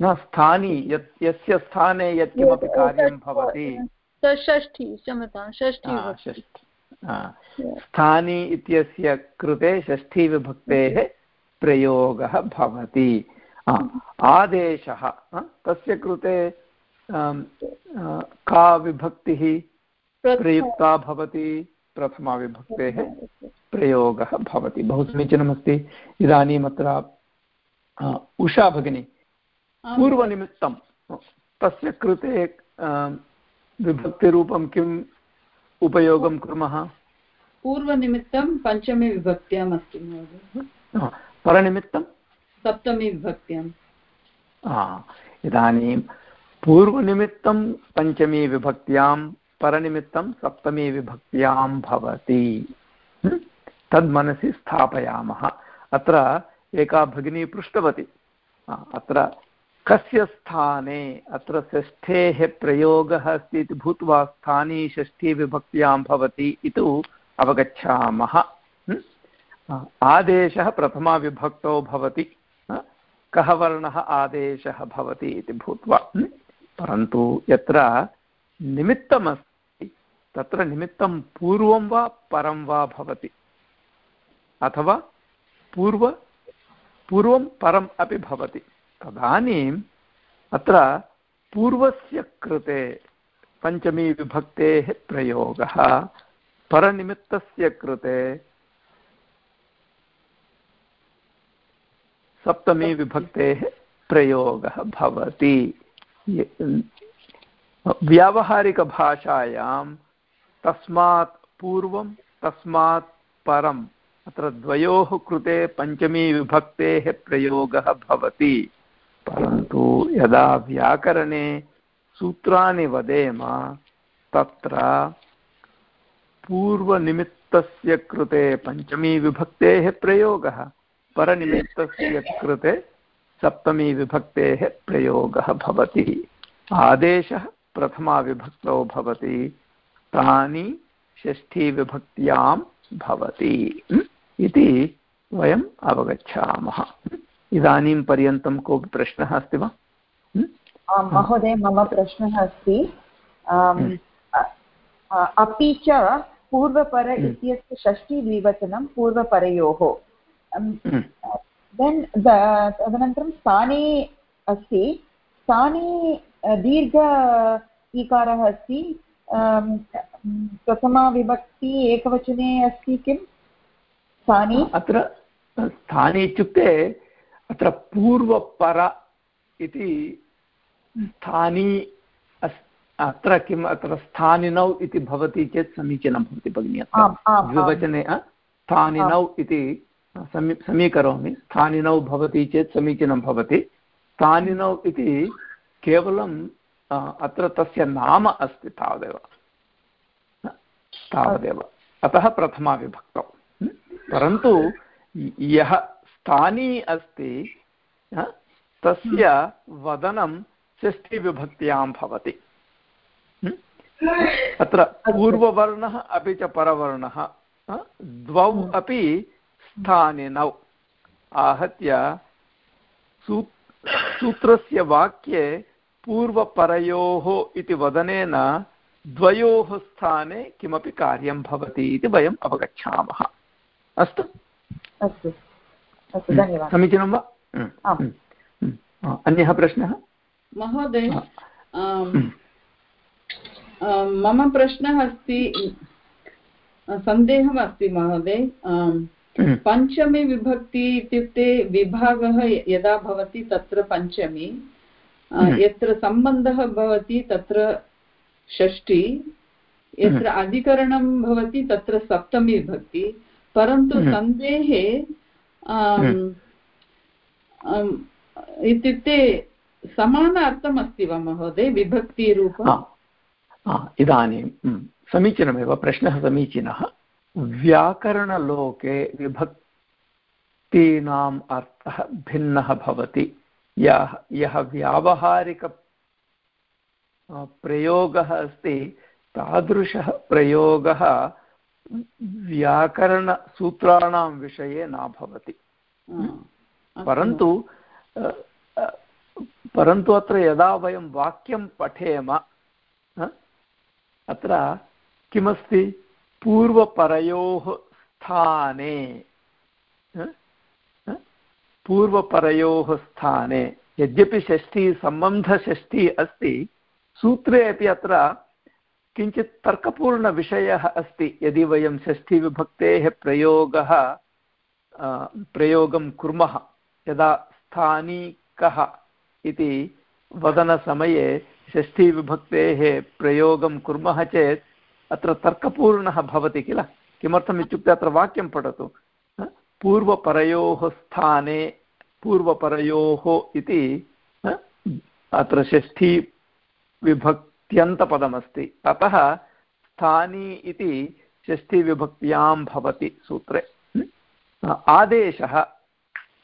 न स्थानी यत् यस्य स्थाने यत्किमपि कार्यं भवति। षष्ठी क्षम्यतां षष्ठी। स्थानी इत्यस्य कृते षष्ठीविभक्तेः प्रयोगः भवति। आदेशः तस्य कृते का विभक्तिः प्रयुक्ता भवति? प्रथमाविभक्तेः प्रयोगः भवति। बहु समीचीनमस्ति। इदानीम् अत्र उषा भगिनी पूर्वनिमित्तं तस्य कृते विभक्तिरूपं किम् उपयोगं कुर्मः? पूर्वनिमित्तं पञ्चमी विभक्त्याम् अस्ति महोदय परनिमित्तं? सप्तमी विभक्त्याम्। इदानीं पूर्वनिमित्तं पञ्चमी विभक्त्यां परनिमित्तं सप्तमी विभक्त्यां भवति। तद् मनसि स्थापयामः। अत्र एका भगिनी पृष्टवती। अत्र कस्य स्थाने? अत्र षष्ठेः प्रयोगः अस्ति इति भूत्वा स्थानी षष्ठीविभक्त्यां भवति इति अवगच्छामः। आदेशः प्रथमाविभक्तौ भवति। कः वर्णः आदेशः भवति इति भूत्वा। परन्तु यत्र निमित्तमस्ति, तत्र निमित्तं पूर्वं वा परं वा भवति? अथवा पूर्व, पूर्वं परम् अपि भवति? तदानीम् अत्र पूर्वस्य कृते पञ्चमी विभक्तेः प्रयोगः, परनिमित्तस्य कृते सप्तमी विभक्तेः प्रयोगः भवति। व्यावहारिकभाषायां तस्मात् पूर्वं, तस्मात् परम्, अत्र द्वयोः कृते पञ्चमी विभक्तेः प्रयोगः भवति। परन्तु यदा व्याकरणे सूत्राणि वदेम, तत्र पूर्वनिमित्तस्य कृते पञ्चमी विभक्तेः प्रयोगः, परनिमित्तस्य कृते सप्तमीविभक्तेः प्रयोगः भवति। आदेशः प्रथमाविभक्तौ भवति, तानि षष्ठीविभक्त्यां भवति। इति वयम् अवगच्छामः। इदानीं पर्यन्तं कोऽपि प्रश्नः अस्ति वा? महोदय मम प्रश्नः अस्ति। अपि च पूर्वपर इत्यस्य षष्टिद्विवचनं पूर्वपरयोः। देन् तदनन्तरं स्थाने अस्ति। स्थाने दीर्घ ईकारः अस्ति। प्रथमाविभक्ति एकवचने अस्ति किम् स्थाने? अत्र स्थाने इत्युक्ते अत्र पूर्वपर इति स्थानी अत्र किम् अत्र स्थानिनौ इति भवति चेत् समीचीनं भवति भगिनि द्विवचने स्थानिनौ इति समी समीकरोमि। स्थानिनौ भवति चेत् समीचीनं भवति। स्थानिनौ इति केवलं अत्र तस्य नाम अस्ति तावदेव। तावदेव। अतः प्रथमाविभक्तौ परन्तु यः स्थानी अस्ति तस्य वदनं षष्ठीविभक्त्यां भवति। अत्र पूर्ववर्णः अपि च परवर्णः द्वौ अपि स्थानिनौ। आहत्य सू सूत्रस्य वाक्ये पूर्वपरयोः इति वदनेन द्वयोः स्थाने किमपि कार्यं भवति इति वयम् अवगच्छामः। अस्तु? अस्तु। अस्तु धन्यवादः समीचीनं वा? अन्यः प्रश्नः? महोदय मम प्रश्नः अस्ति सन्देहः अस्ति महोदय। पञ्चमी विभक्ति इत्युक्ते विभागः यदा भवति तत्र पञ्चमी। यत्र सम्बन्धः भवति तत्र षष्टि यत्र अधिकरणं भवति तत्र सप्तमी विभक्ति। परन्तु सन्देहे इत्युक्ते समान अर्थम् अस्ति वा महोदय? विभक्तिरूपम् इदानीं समीचीनमेव प्रश्नः समीचीनः। व्याकरणलोके विभक्तीनाम् अर्थः भिन्नः भवति। यः यः व्यावहारिक प्रयोगः अस्ति तादृशः प्रयोगः व्याकरणसूत्राणां विषये न भवति। परन्तु परन्तु अत्र यदा वयं वाक्यं पठेम अत्र किमस्ति? पूर्वपरयोः स्थाने पूर्वपरयोः स्थाने यद्यपि षष्ठी सम्बन्धषष्ठी अस्ति सूत्रे अपि अत्र किञ्चित् तर्कपूर्णविषयः अस्ति। यदि वयं षष्ठीविभक्तेः प्रयोगः प्रयोगं कुर्मः, यदा स्थानी कः इति वदनसमये षष्ठीविभक्तेः प्रयोगं कुर्मः चेत् अत्र तर्कपूर्णः भवति किल? किमर्थम् इत्युक्ते अत्र वाक्यं पठतु। पूर्वपरयोः स्थाने, पूर्वपरयोः इति अत्र षष्ठी विभक्त्यन्तपदमस्ति अतः स्थानी इति षष्ठीविभक्त्यां भवति सूत्रे। आदेशः।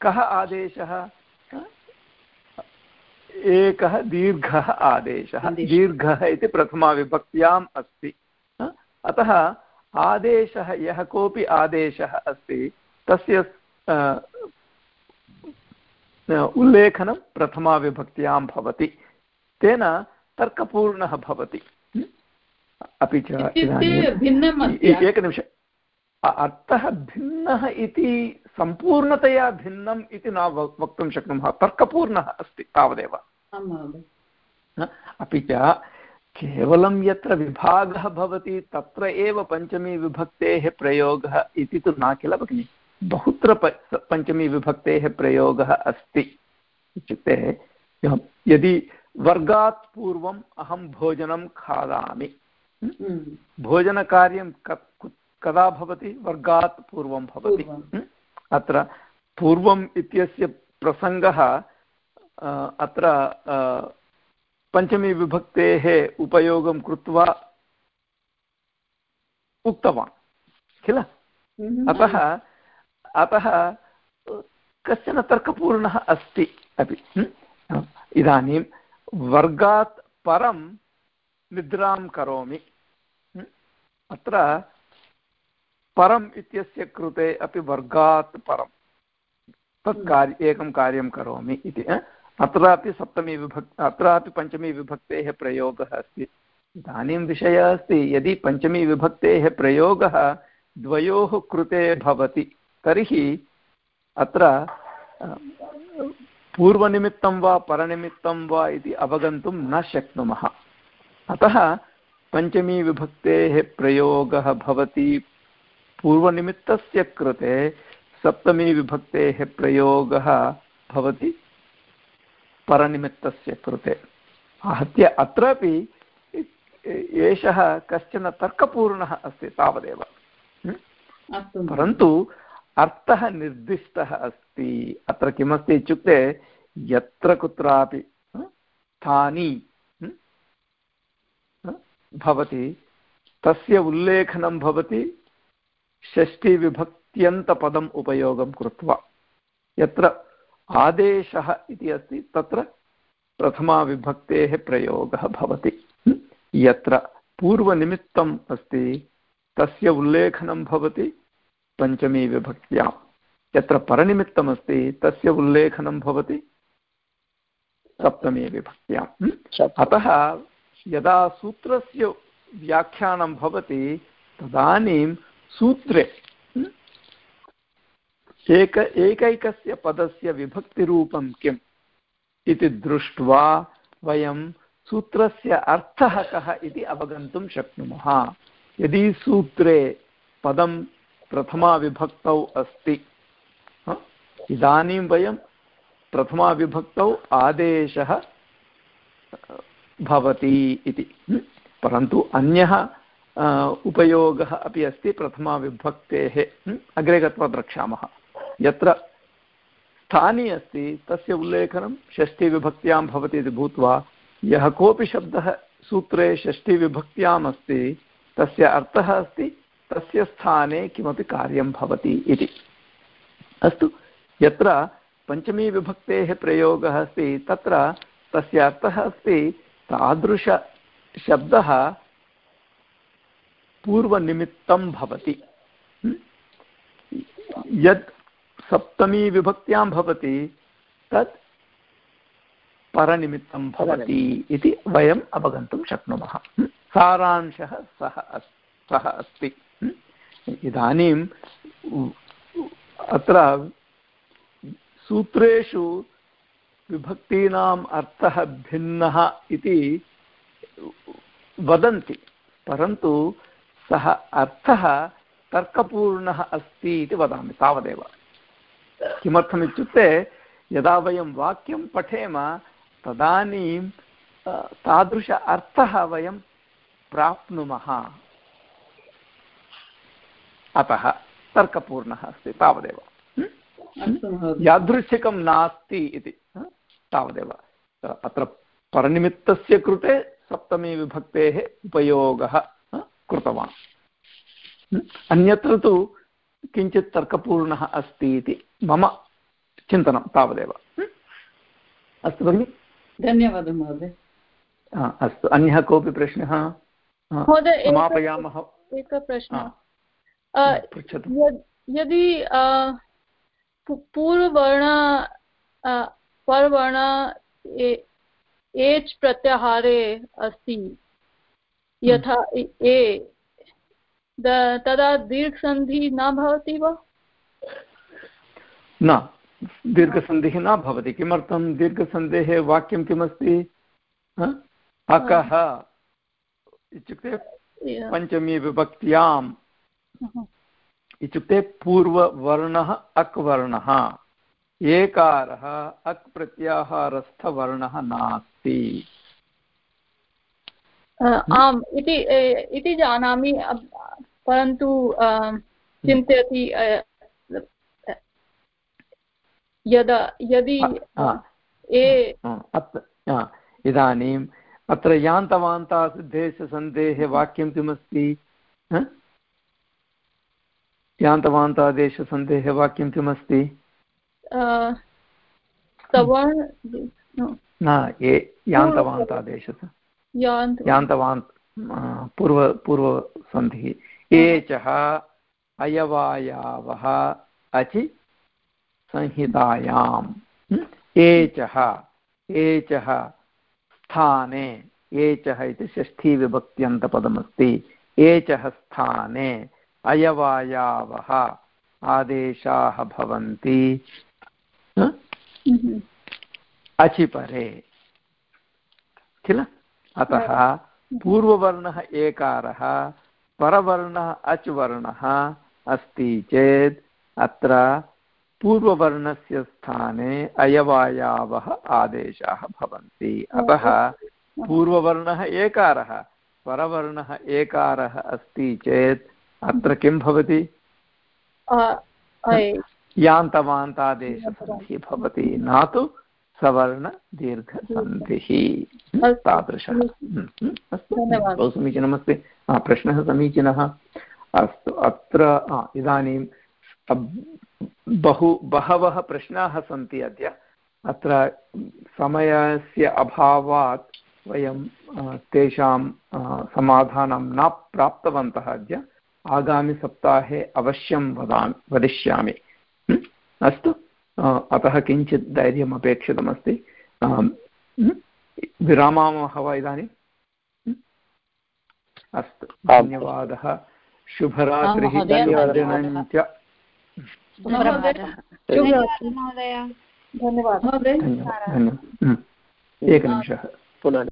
कः आदेशः? एकः दीर्घः आदेशः। दीर्घः इति प्रथमाविभक्त्याम् अस्ति। अतः आदेशः यः कोऽपि आदेशः अस्ति तस्य उल्लेखनं प्रथमाविभक्त्यां भवति। तेन तर्कपूर्णः भवति। अपि च एकनिमिष अर्थः भिन्नः इति सम्पूर्णतया भिन्नम् इति न वक्तुं शक्नुमः। तर्कपूर्णः अस्ति तावदेव। अपि च केवलं यत्र विभागः भवति तत्र एव पञ्चमीविभक्तेः प्रयोगः इति तु न किल भगिनि। बहुत्र प पञ्चमीविभक्तेः प्रयोगः अस्ति। इत्युक्ते यदि वर्गात् पूर्वम् अहं भोजनं खादामि। भोजनकार्यं कदा भवति? वर्गात् पूर्वं भवति। अत्र पूर्वम् इत्यस्य प्रसङ्गः अत्र पञ्चमीविभक्तेः उपयोगं कृत्वा उक्तवान्। किल? अतः अतः कश्चन तर्कपूर्णः अस्ति अपि। इदानीं वर्गात् परं निद्रां करोमि। अत्र परम् इत्यस्य कृते अपि वर्गात् परं। तत् कार्य, एकं कार्यं करोमि इति अत्रापि सप्तमी विभक्, अत्रापि पञ्चमी विभक्तेः प्रयोगः अस्ति। इदानीं विषयः अस्ति, यदि पञ्चमी विभक्तेः प्रयोगः द्वयोः कृते भवति, तर्हि अत्र पूर्वनिमित्तं वा परनिमित्तं वा इति अवगन्तुं न शक्नुमः। अतः पञ्चमी विभक्तेः प्रयोगः भवति। पूर्वनिमित्तस्य कृते सप्तमी विभक्तेः प्रयोगः भवति। परनिमित्तस्य कृते। आहत्य अत्रापि एषः कश्चन तर्कपूर्णः अस्ति तावदेव। परन्तु अर्थः निर्दिष्टः अस्ति। अत्र किमस्ति इत्युक्ते यत्र कुत्रापि स्थानी भवति, तस्य उल्लेखनं भवति षष्टिविभक्त्यन्तपदम् उपयोगं कृत्वा। यत्र आदेशः इति अस्ति, तत्र प्रथमाविभक्तेः प्रयोगः भवति। यत्र पूर्वनिमित्तम् अस्ति, तस्य उल्लेखनं भवति पञ्चमी विभक्त्यां यत्र परनिमित्तमस्ति तस्य उल्लेखनं भवति सप्तमी विभक्त्याम् अतः यदा सूत्रस्य व्याख्यानं भवति तदानीं सूत्रे एक एकैकस्य पदस्य विभक्तिरूपं किम् इति दृष्ट्वा वयं सूत्रस्य अर्थः कः इति अवगन्तुं शक्नुमः। यदि सूत्रे पदं प्रथमाविभक्तौ अस्ति इदानीं वयं प्रथमाविभक्तौ आदेशः भवति इति। परन्तु अन्यः उपयोगः अपि अस्ति प्रथमाविभक्तेः। अग्रे गत्वा द्रक्ष्यामः। यत्र स्थानी अस्ति, तस्य उल्लेखनं षष्ठीविभक्त्यां भवति इति भूत्वा, यः कोऽपि शब्दः सूत्रे षष्ठीविभक्त्याम् अस्ति, तस्य अर्थः अस्ति, तस्य स्थाने किमपि कार्यं भवति इति। अस्तु यत्र पञ्चमीविभक्तेः प्रयोगः अस्ति तत्र तस्य अर्थः अस्ति तादृशशब्दः पूर्वनिमित्तं भवति। यत् सप्तमी विभक्त्यां भवति तत् परनिमित्तं भवति इति वयम् अवगन्तुं शक्नुमः। सारांशः सः अस् सः अस्ति। इदानीं अत्र सूत्रेषु विभक्तीनाम् अर्थः भिन्नः इति वदन्ति, परन्तु सः अर्थः तर्कपूर्णः अस्ति इति वदामि तावदेव। किमर्थमित्युक्ते, यदा वयं वाक्यं पठेम, तदानीं तादृश अर्थः वयं प्राप्नुमः। अतः तर्कपूर्णः अस्ति तावदेव। यादृच्छिकं नास्ति इति तावदेव। अत्र परनिमित्तस्य कृते सप्तमीविभक्तेः उपयोगः कृतवान्। अन्यत्र तु किञ्चित् तर्कपूर्णः अस्ति इति मम चिन्तनं तावदेव। अस्तु भगिनि। धन्यवादः महोदय। अस्तु। अन्यः कोऽपि प्रश्नः? समापयामः। एकः प्रश्नः। यदि पूर्ववर्ण परवर्ण एच् प्रत्याहारे अस्ति। यथा ए तदा दीर्घसन्धिः न भवति वा? न दीर्घसन्धिः न भवति। किमर्थं दीर्घसन्धेः वाक्यं किमस्ति? अकः इत्युक्ते पञ्चमी विभक्त्याम्। इत्युक्ते पूर्ववर्णः अक् वर्णः एकारः अक् प्रत्याहारस्थवर्णः नास्ति। आम् इति इति जानामि परन्तु चिन्तयति यदा यदि इदानीम् अत्र यान्तवान्ता सिद्धेशसन्धेः वाक्यं किमस्ति? यान्तवान्तादेशसन्धेः वाक्यं किमस्ति? न। ये यान्तवान्तादेशः यान्त यान्तवान् पूर्व पूर्वसन्धिः। एचः अयवायावः अचि संहितायाम्। एचः एचः स्थाने एचः इति षष्ठीविभक्त्यन्तपदमस्ति एचः स्थाने अयवायावः आदेशाः भवन्ति। अचिपरे। किल? अतः पूर्ववर्णः एकारः परवर्णः अच् वर्णः अस्ति चेत् अत्र पूर्ववर्णस्य स्थाने अयवायावः आदेशाः भवन्ति। अतः पूर्ववर्णः एकारः परवर्णः एकारः अस्ति चेत् अत्र किं भवति? यान्तवान्तादेशसन्धिः भवति। न तु सवर्णदीर्घसन्धिः तादृशः। अस्तु। बहु समीचीनमस्ति प्रश्नः समीचीनः। अस्तु अत्र इदानीं बहु बहवः प्रश्नाः सन्ति अद्य। अत्र समयस्य अभावात् वयं तेषां समाधानं न प्राप्तवन्तः अद्य। आगामिसप्ताहे अवश्यं वदामि वदिष्यामि। अस्तु। अतः किञ्चित् धैर्यम् अपेक्षितमस्ति। विरामामः वा इदानीम् अस्तु। धन्यवादः। शुभरात्रिः। धन्यवादः। एकनिमिषः पुनः